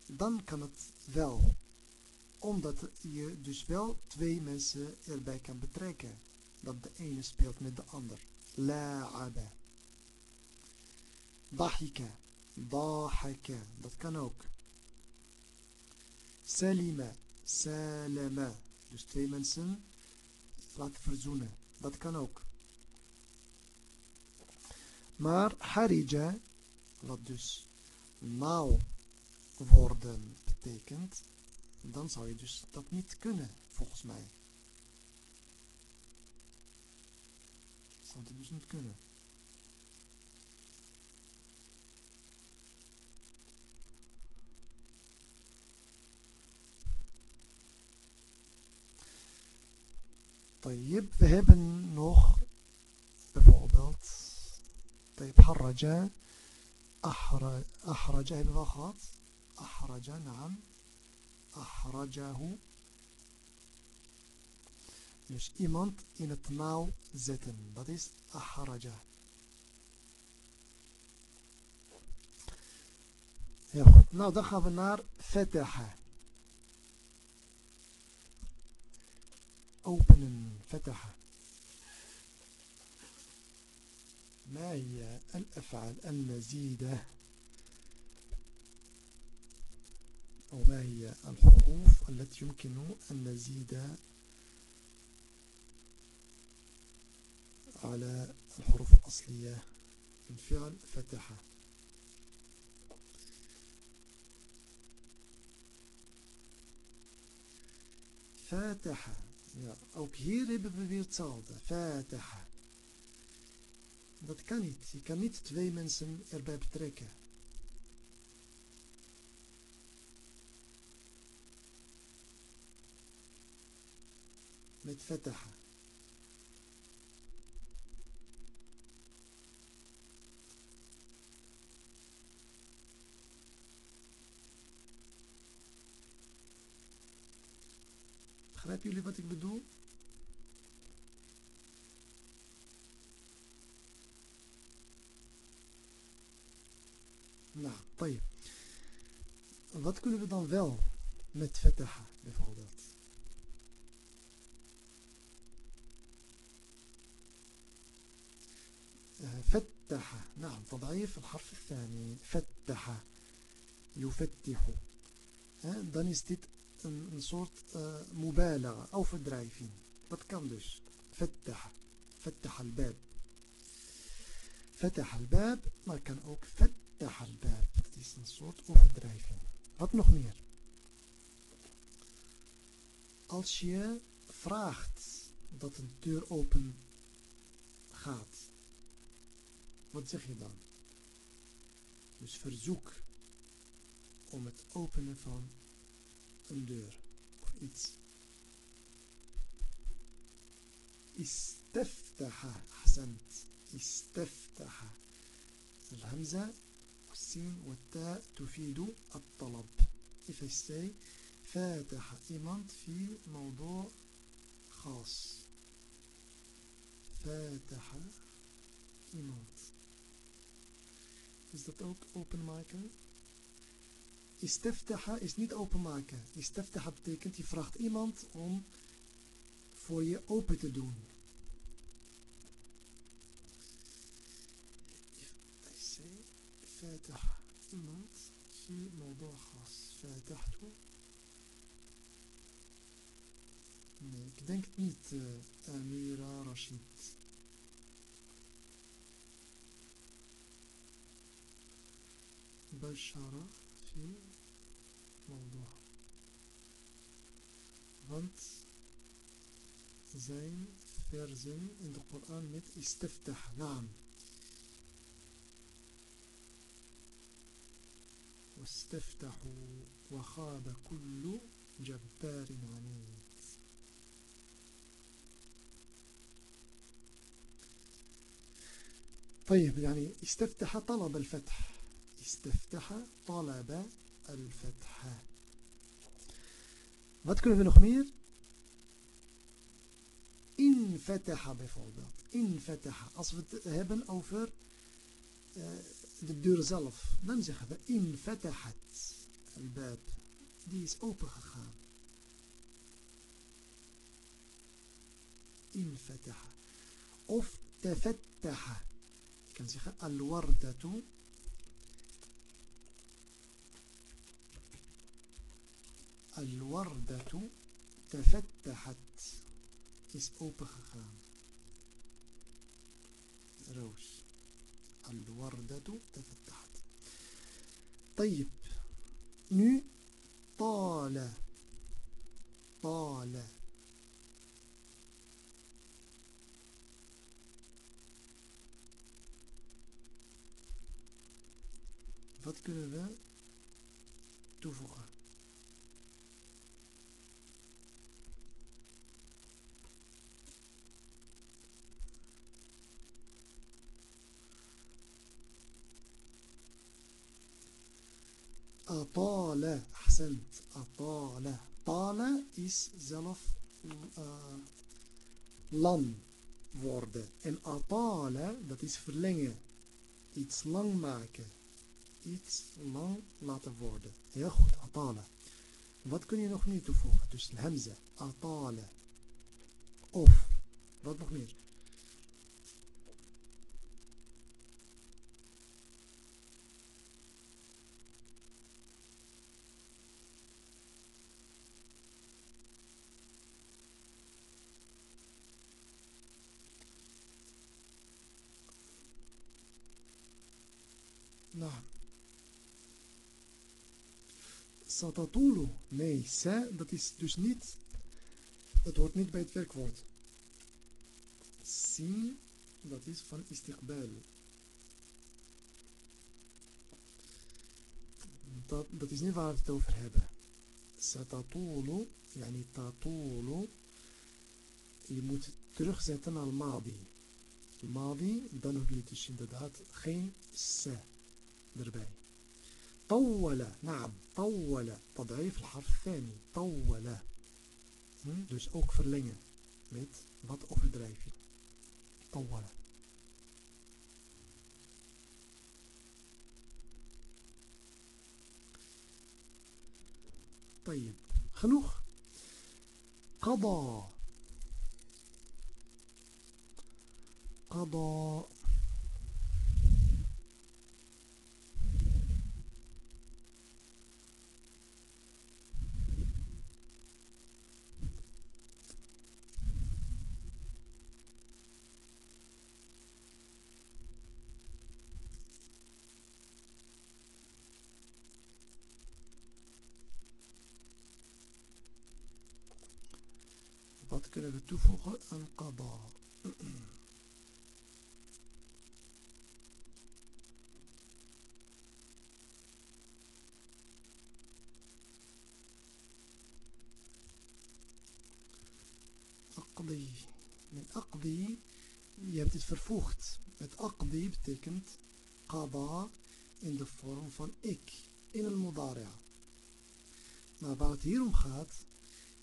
Dan kan het wel omdat je dus wel twee mensen erbij kan betrekken. Dat de ene speelt met de ander. La'aba. Dahika. Dahaka. Dat kan ook. Salima. Salama. Dus twee mensen laten verzoenen. Dat kan ook. Maar harija, wat dus nauw worden betekent, dan zou je dus dat niet kunnen, volgens mij. Zou het dus niet kunnen. طيب we hebben nog bijvoorbeeld طيب حرج أحرج أحرج hebben we gehad أحرج نعم ahrajahu. Dus iemand in het nauw zetten. Dat is ahraja. Heel goed. Nou, dan gaan we naar fataha. Openen. Fataha. ما هي الأفعال المزيدة أو ما هي الحروف التي يمكن أن نزيد على الحروف الأصلية من فعل فتح فاتحة ja, ook hier hebben we weer hetzelfde. Fatiha. Dat kan niet. Je kan niet twee mensen erbij betrekken. Met fataha. Begrijpen jullie wat ik bedoel? Nou, طيب. Wat kunnen we dan wel met fataha bijvoorbeeld? فتح نعم تضعيف الحرف الثاني فتح يفتح is dit een, soort uh, mubalaga, overdrijving. Dat kan dus. Fattah. Fattah al-bab. Fattah al-bab, maar kan ook fattah al-bab. Het is een soort overdrijving. Wat nog meer? Als je vraagt dat een deur open gaat, wat zeg je dan? Dus verzoek om het openen van een deur of iets. استفتح أحسنت استفتح. الهمزة والسين والتاء تفيد الطلب. If I say فاتح iemand في موضوع خاص. فاتح iemand is dat ook openmaken isteftaha is niet openmaken isteftaha betekent je vraagt iemand om voor je open te doen فاتح iemand في موضوع خاص فاتحته Nee, ik denk het niet, uh, Amira Rashid. بشر في موضوع want zijn versen in de Koran istiftah, naam واستفتحوا وخاب كل جبار عنيد طيب يعني استفتح طلب الفتح. استفتح طلب الفتح Wat kunnen we nog meer? Infataha bijvoorbeeld. Infataha. Als we het hebben over uh, de deur zelf, dan zeggen we infatahat. Al-bab. Die is open gegaan. Infataha. Of tafattaha. Je kan zeggen al-wardatu. الوردة تفتحت. Is opengegaan روز الوردة تفتحت. طيب. نو طال. طال. Wat kunnen we toevoegen? Atala. Accent. Atala. Tala is zelf uh, lang worden. En atala, dat is verlengen. Iets lang maken. Iets lang laten worden. Heel goed, atala. Wat kun je nog meer toevoegen? Dus hamza, atala. Of, wat nog meer? Nou. Satatulu. Nee, sa, dat is dus niet, dat hoort niet bij het werkwoord. Sin, dat is van istiqbal. Dat, dat is niet waar we het over hebben. Satatulu, yani tatulu, je moet terugzetten naar madi. Madi, dan heb je dus inderdaad geen sa. erbij. طول. نعم طول. تضعيف الحرف الثاني. طول. دوس أوك فرلينجن ميت وات اوفر درايف طول. طيب خلوخ. قضى. قضى. Qada. Aqdi. Met aqdi, je hebt het vervoegd. Het aqdi betekent qada in de vorm van ik, in een mudari'a. Maar waar het hier om gaat,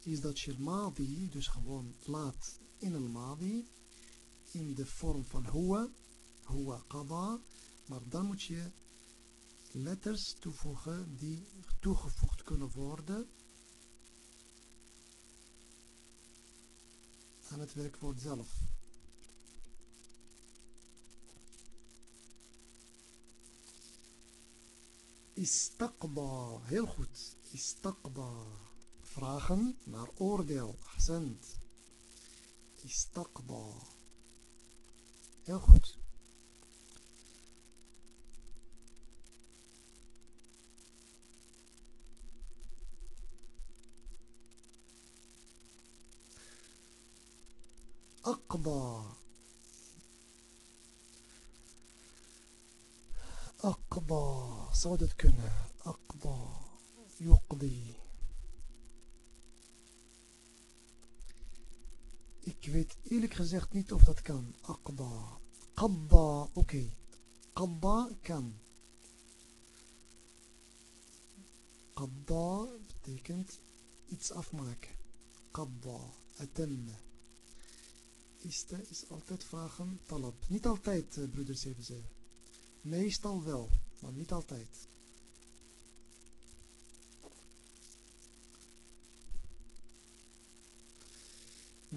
is dat je madi dus gewoon laat in een madi, in de vorm van huwa, huwa qada, maar dan moet je letters toevoegen die toegevoegd kunnen worden aan het werkwoord zelf. Istaqba, heel goed. Istaqba, vragen naar oordeel. Ahsend. استقضى ياخذ اقضى اقضى صادت كنا اقضى يقضي. Ik weet eerlijk gezegd niet of dat kan. Ah, Akbar. Qabba, oké. Okay. Qabba kan. Qabba betekent iets afmaken. Qabba, aten. Iste is altijd vragen talab. Niet altijd, eh, broeders, even ze. Meestal wel, maar niet altijd.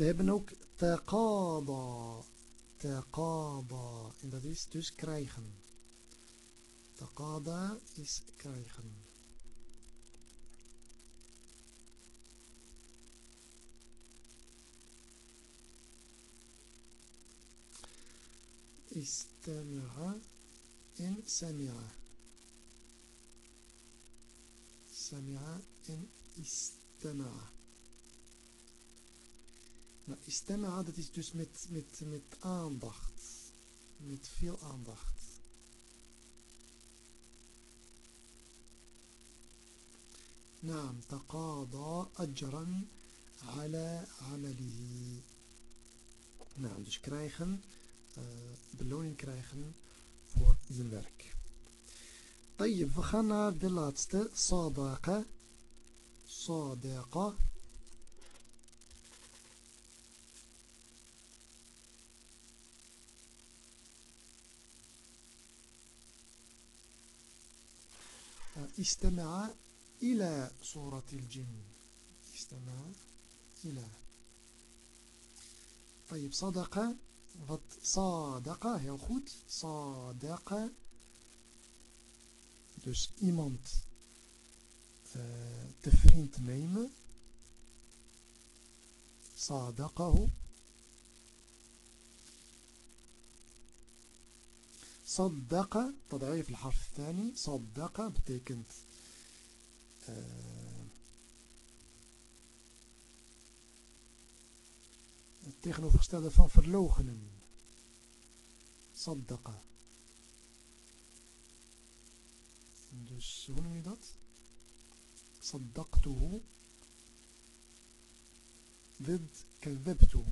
We hebben ook taqada. Taqada. En dat is dus krijgen. Taqada is krijgen. استمع إن سمع سمع إن استمع Nou, istema, dat is dus met, met, met aandacht. Met veel aandacht. نعم تقاضى أجرا على عمله نعم dus krijgen uh, beloning krijgen voor zijn werk. طيب, we gaan naar de laatste. Sadaqa. Sadaqa. استمع إلى سورة الجن. استمع إلى. طيب صدق. صادق. هل خود صادق. دوش iemand آه، تفرينت vriend صادقه. صدق تضعيف الحرف الثاني صدق بتكنت. آه، التخنو فاستاذ فانفر لوخنن صدق. صدقته. ضد كذبته.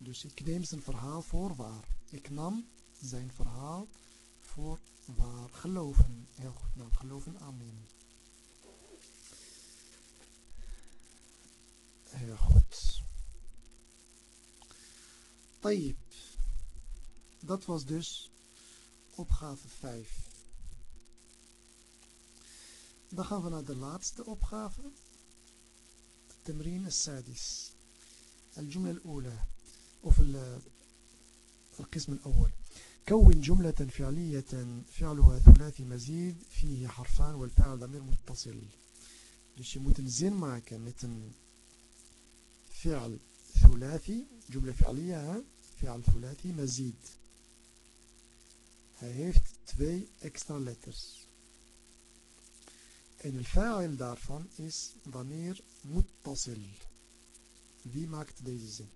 Dus ik neem zijn verhaal voor waar. Ik nam zijn verhaal voor waar. Geloven. Heel goed. Nou, geloven aannemen. Heel goed. Tayyip. Dat was dus opgave 5. Dan gaan we naar de laatste opgave. التمرين السادس الجملة الأولى أو في القسم الأول. كون جملة فعلية فعلها ثلاثي مزيد فيه حرفان والفعل ضمير متصل. zin maken met een فعل ثلاثي جملة فعلية فعل ثلاثي مزيد. heeft twee extra letters. en الفاعل daarvan is ضمير متصل. wie maakt deze zin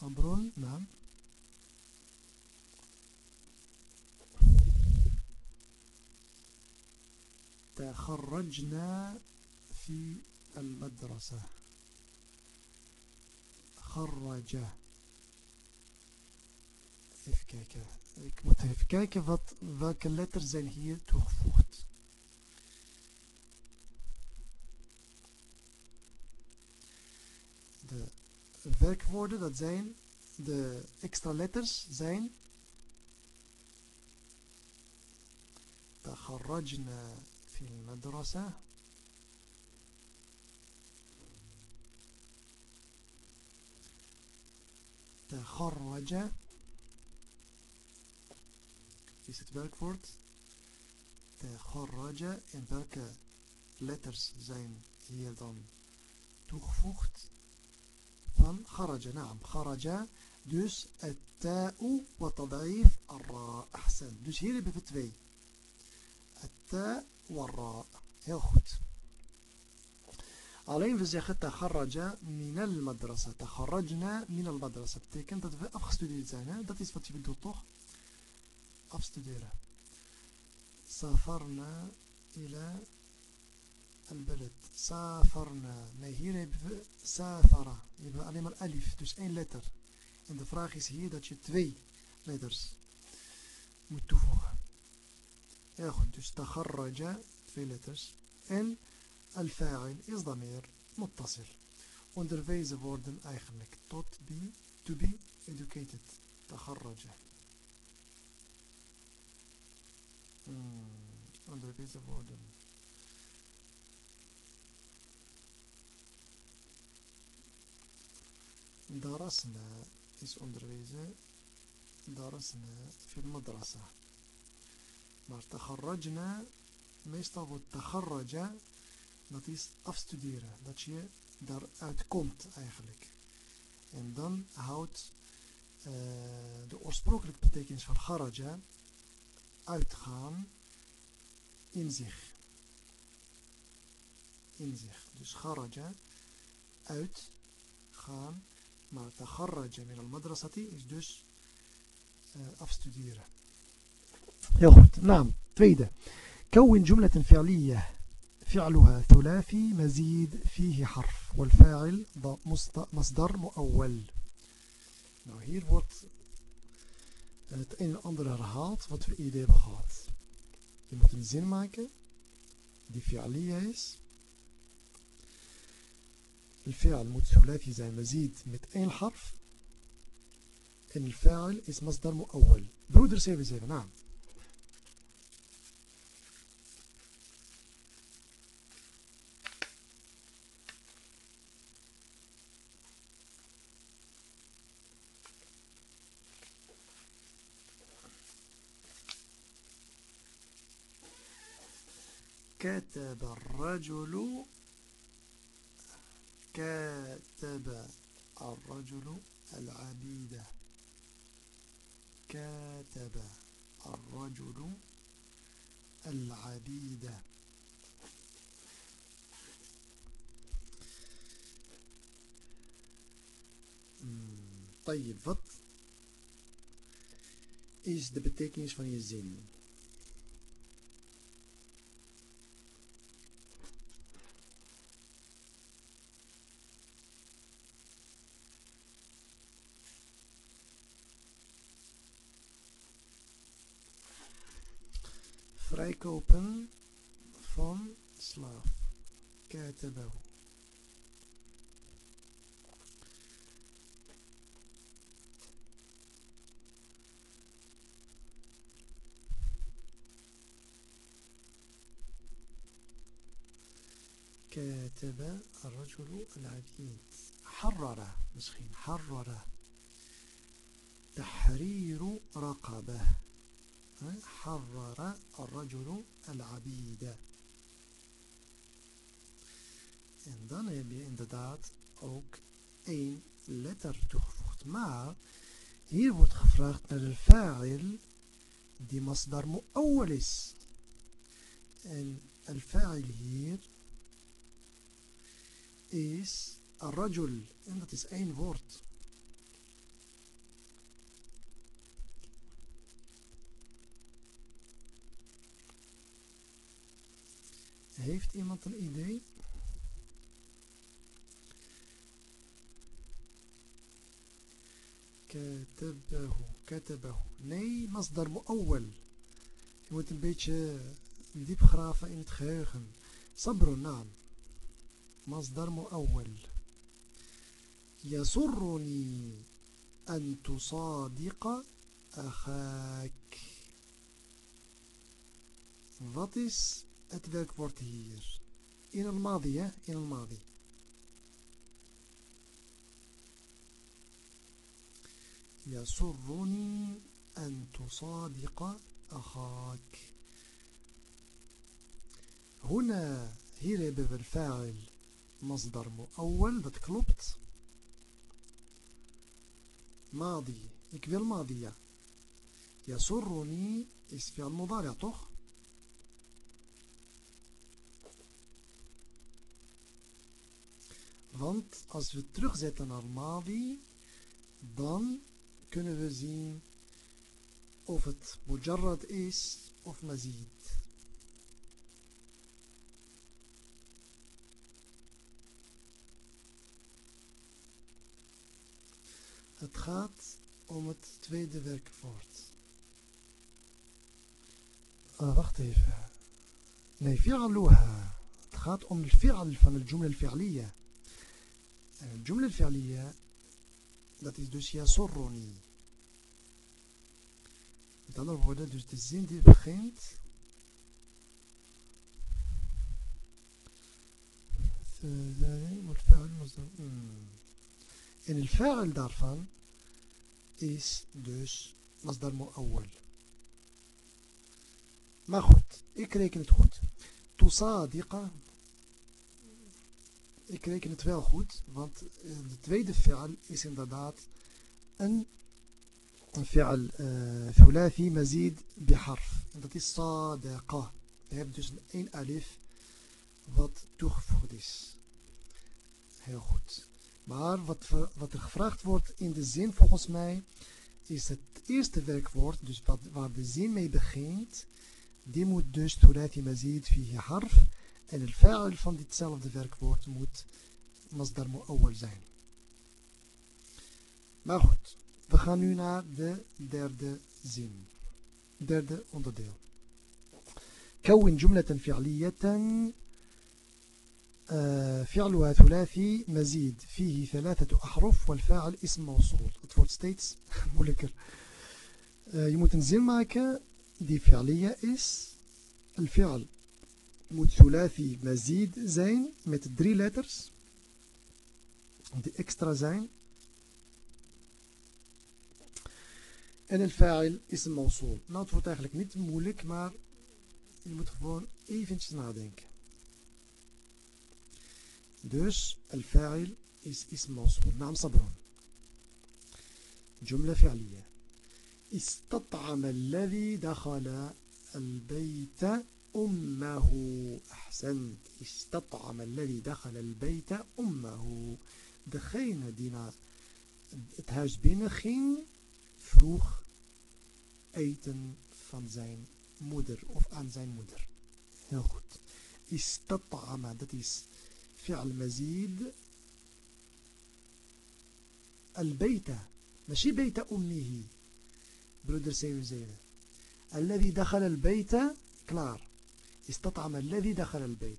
صبر نعم تخرجنا في المدرسة خرج even Ik moet even kijken wat, welke letters zijn hier toegevoegd. De werkwoorden dat zijn de extra letters zijn تخرجنا في المدرسة تخرج is het werkwoord تخرج en welke letters zijn hier dan toegevoegd Van خرج نعم خرج dus التاء وتضعيف الراء أحسن dus hier hebben we twee التاء والراء heel goed Alleen we zeggen taharraja min al-madrasa. Taharrajna min al-madrasa. betekent dat we afgestudeerd zijn. Hè? Dat is wat je bedoelt toch? Afstuderen. Safarna ila البلد سافرنا. ما هنا سافر. يبقى عليهم الألف. دوس أين لتر ان ذا فراغ از هير داتش 2 لترز moet toevoegen ja goed dus لترز إن الفاعل از ضمير متصل. اندرفيز worden eigenlijk tot تو بي be educated. تخرجه اندرفيز worden درسنا is onderwezen درسنا في المدرسة maar تخرجنا meestal wordt تخرج dat is afstuderen. Dat je daaruit komt eigenlijk. En dan houdt uh, de oorspronkelijke betekenis van kharaja uitgaan in zich. In zich. Dus kharaja uitgaan. ما تخرج من المدرسة جدش is dus afstuderen. Heel goed, naam. كون جملة فعلية فعلها ثلاثي مزيد فيه حرف والفاعل مصدر مؤول نو هير وورد ات ان اندر هرهالت وات في ايديه بغات يمكن زين ماكن دي فعلية هيس الفعل moet ثلاثي zijn مزيد met één حرف؟ en الفاعل is مصدر مؤول. Broeder 77 naam كتب الرجل كتب الرجل العبيد كتب الرجل العبيد طيب wat is de betekenis van je? Vrijkopen van slaaf. Katabahu. كاتب الرجل العبيد حرر مسخين حرر تحرير رقبة حرر الرجل العبيد en dan heb je inderdaad ook één letter toegevoegd maar hier wordt gevraagd naar de fa'il die masdar mu'awwal is en fa'il hier is الرجل en dat is één woord Heeft iemand een idee? Katabahu, katabahu. Nee, masdar mu'awwal. Je moet een beetje diep graven in het geheugen. Sabrun, naam. مصدر مؤول يسرني أن تصادق أخاك Wat is het werkwoord hier? In het madi, hè? In het madi. يسرني أن تصادق أخاك هنا hier hebben we الفاعل مصدر مؤول dat klopt ماضي ik wil ماضي ja يسرني is فعل مضارع toch Want als we terugzetten naar Madi, dan kunnen we zien of het mujarrad is of mazid. Het gaat om het tweede werkwoord. Uh, wacht even. Nee, fi'aluha. Het gaat om de fi'al van de jumla al-fi'liya. En de jumla al-fi'liya, dat is dus yasurruni. Met andere woorden, dus de zin die begint... En el fa'al daarvan is dus masdar mu'awwal. Maar goed, ik reken het goed. Tusadiqa. Ik reken het wel goed, want de tweede fi'al is inderdaad een fi'al thulathi mazid biharf. En dat is sadiqa. We hebben dus een één alif wat toegevoegd is. Heel goed. Maar wat, wat er gevraagd wordt in de zin volgens mij is het eerste werkwoord, dus wat, waar de zin mee begint, die moet dus thulathi mazid fihi harf en het fa'il van ditzelfde werkwoord moet masdar mu'awwal zijn. Maar goed, we gaan nu naar de derde zin. Derde onderdeel. كون جملة فعلية فعلها ثلاثي مزيد فيه ثلاثة أحرف والفاعل اسم موصول het wordt steeds moeilijker je moet een zin maken die fi'liya is الفعل moet ثلاثي مزيد zijn met drie letters die extra zijn en الفاعل اسم موصول nou het wordt eigenlijk niet moeilijk maar je moet gewoon eventjes nadenken Dus الفاعل is اسم موصول نعم صبر جملة فعلية استطعم الذي دخل البيت أمه. أحسنت. استطعم الذي دخل البيت أمه. دخينا دينا تهاج بينخين فروخ أيتن فان زين مدر أو عن زين مدر يخد استطعم دتيس فعل مزيد. البيت ماشي بيت أمه. برودر سيوزيل الذي دخل البيت كلار. استطعم الذي دخل البيت.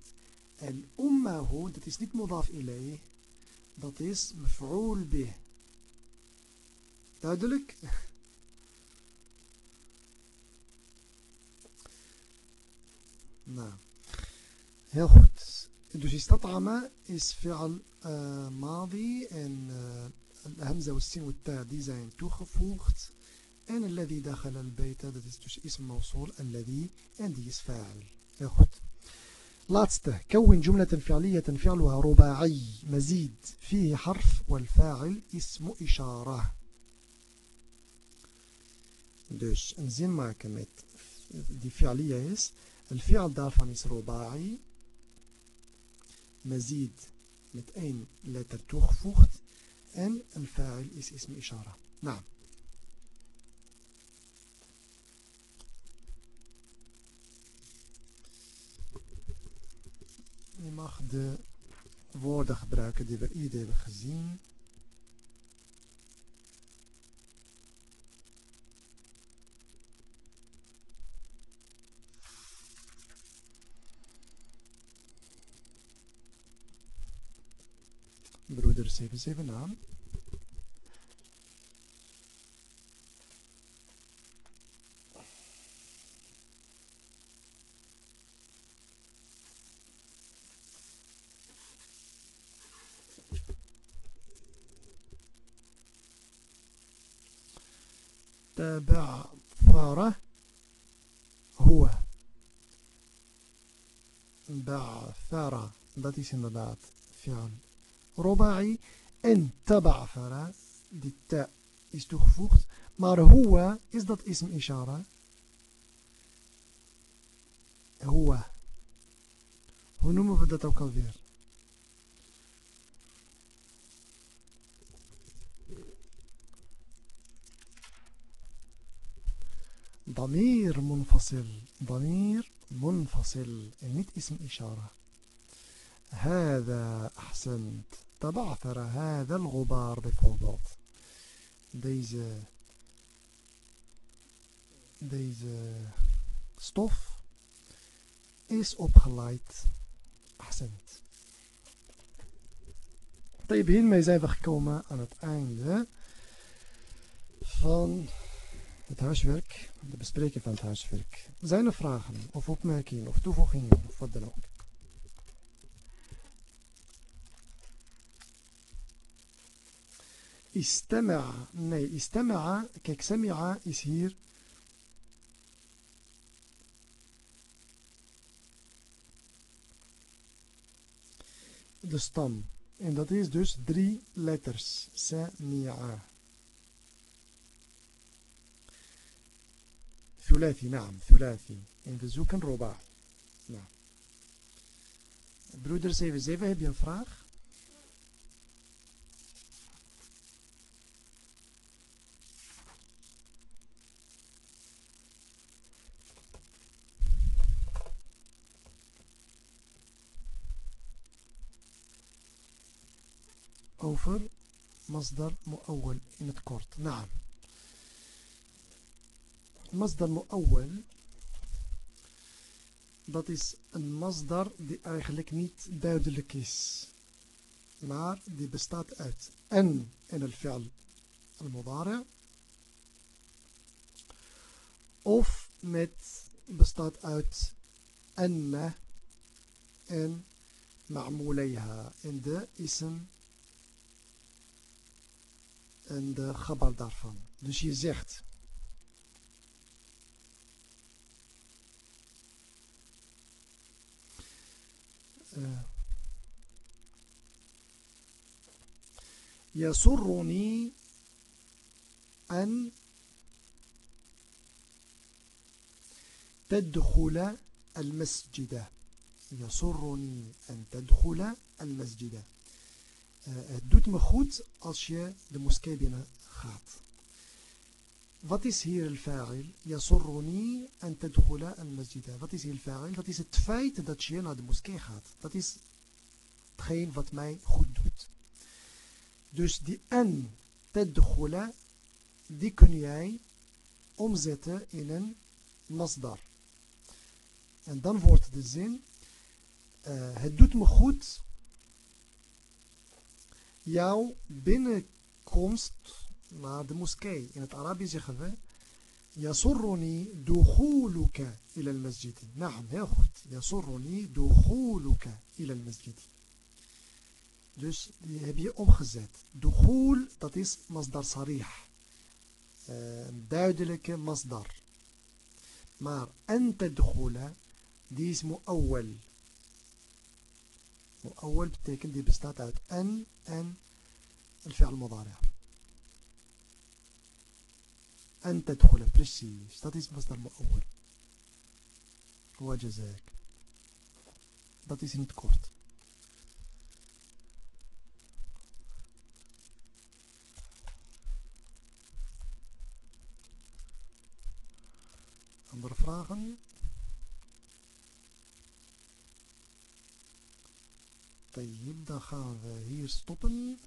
الأمة ده تسنيت مضاف إليه ده تس مفعول به. تادلك نعم. heel goed dus استطعم اس فعل آه، ماضي إن آه، الهمزة والسين والتاء دي زين توخفوخت إن الذي دخل البيت ده تس اسم موصول الذي عندي is فاعل. Heel goed. laatste كون جملة فعلية فعلها رباعي مزيد فيه حرف والفاعل اسم إشارة. Dus een zin maken met die fi'liya is. الفعل daarvan is رباعي مزيد met één letter toegevoegd en fa'il is ism ishara. Nou. Je mag de woorden gebruiken die we eerder hebben gezien. Broeder 77 naam. بعثر هو. بعثر ذات اسم بعد؟ فعل. رباعي إن تبعثر دي تاء is مار هو is dat اسم إشارة. هو. هو نومه في فير. ضمير منفصل ضمير منفصل. نيت اسم إشارة. هذا أحسنت. تبعثر هذا الغبار بفضل ديز ديز ستوف إس أوبخلايت أحسنت. طيب هين ما يزايف أخي كوما؟ أنا تأين فان het huiswerk, de bespreking van het huiswerk. Zijn er vragen of opmerkingen of toevoegingen of wat dan ook? Istama'a. Nee, istama'a. Kijk, sami'a is hier. De stam. En dat is dus drie letters. Sami'a. ثلاثي نعم ثلاثي. إن زوكن رباع. نعم. برودر 77 heb je een vraag over مصدر مؤول ان كورت. نعم. Masdar mu'awwal dat is een masdar die eigenlijk niet duidelijk is. Maar die bestaat uit en in el fi'al al-mudari of met bestaat uit anna en ma'mulayha in de ism en de gabar daarvan. Dus je zegt آه. يسرني أن تدخل المسجد. يسرني أن تدخل المسجد. آه، دوت مخوت أشياء لمسكابنا خاطئ Wat is hier el fa'il? Yasurruni an tadkhula al masjida. Wat is hier el fa'il? Dat is het feit dat je naar de moskee gaat. Dat is hetgeen wat mij goed doet. Dus die an tadkhula, die kun jij omzetten in een masdar. En dan wordt de zin, uh, het doet me goed jouw binnenkomst naar de moskee. In het Arabisch zeggen we يسرني دخولك إلى المسجد نعم heel goed يسرني دخولك إلى المسجد dus die heb je omgezet دخول dat is masdar sarih een duidelijke masdar maar أن تدخل die is muawwal muawwal betekent die bestaat uit en en الفعل المضارع أن تدخل precies dat is مصدر مؤول هو جزاك dat is in het kort andere vragen طيب dan gaan we hier stoppen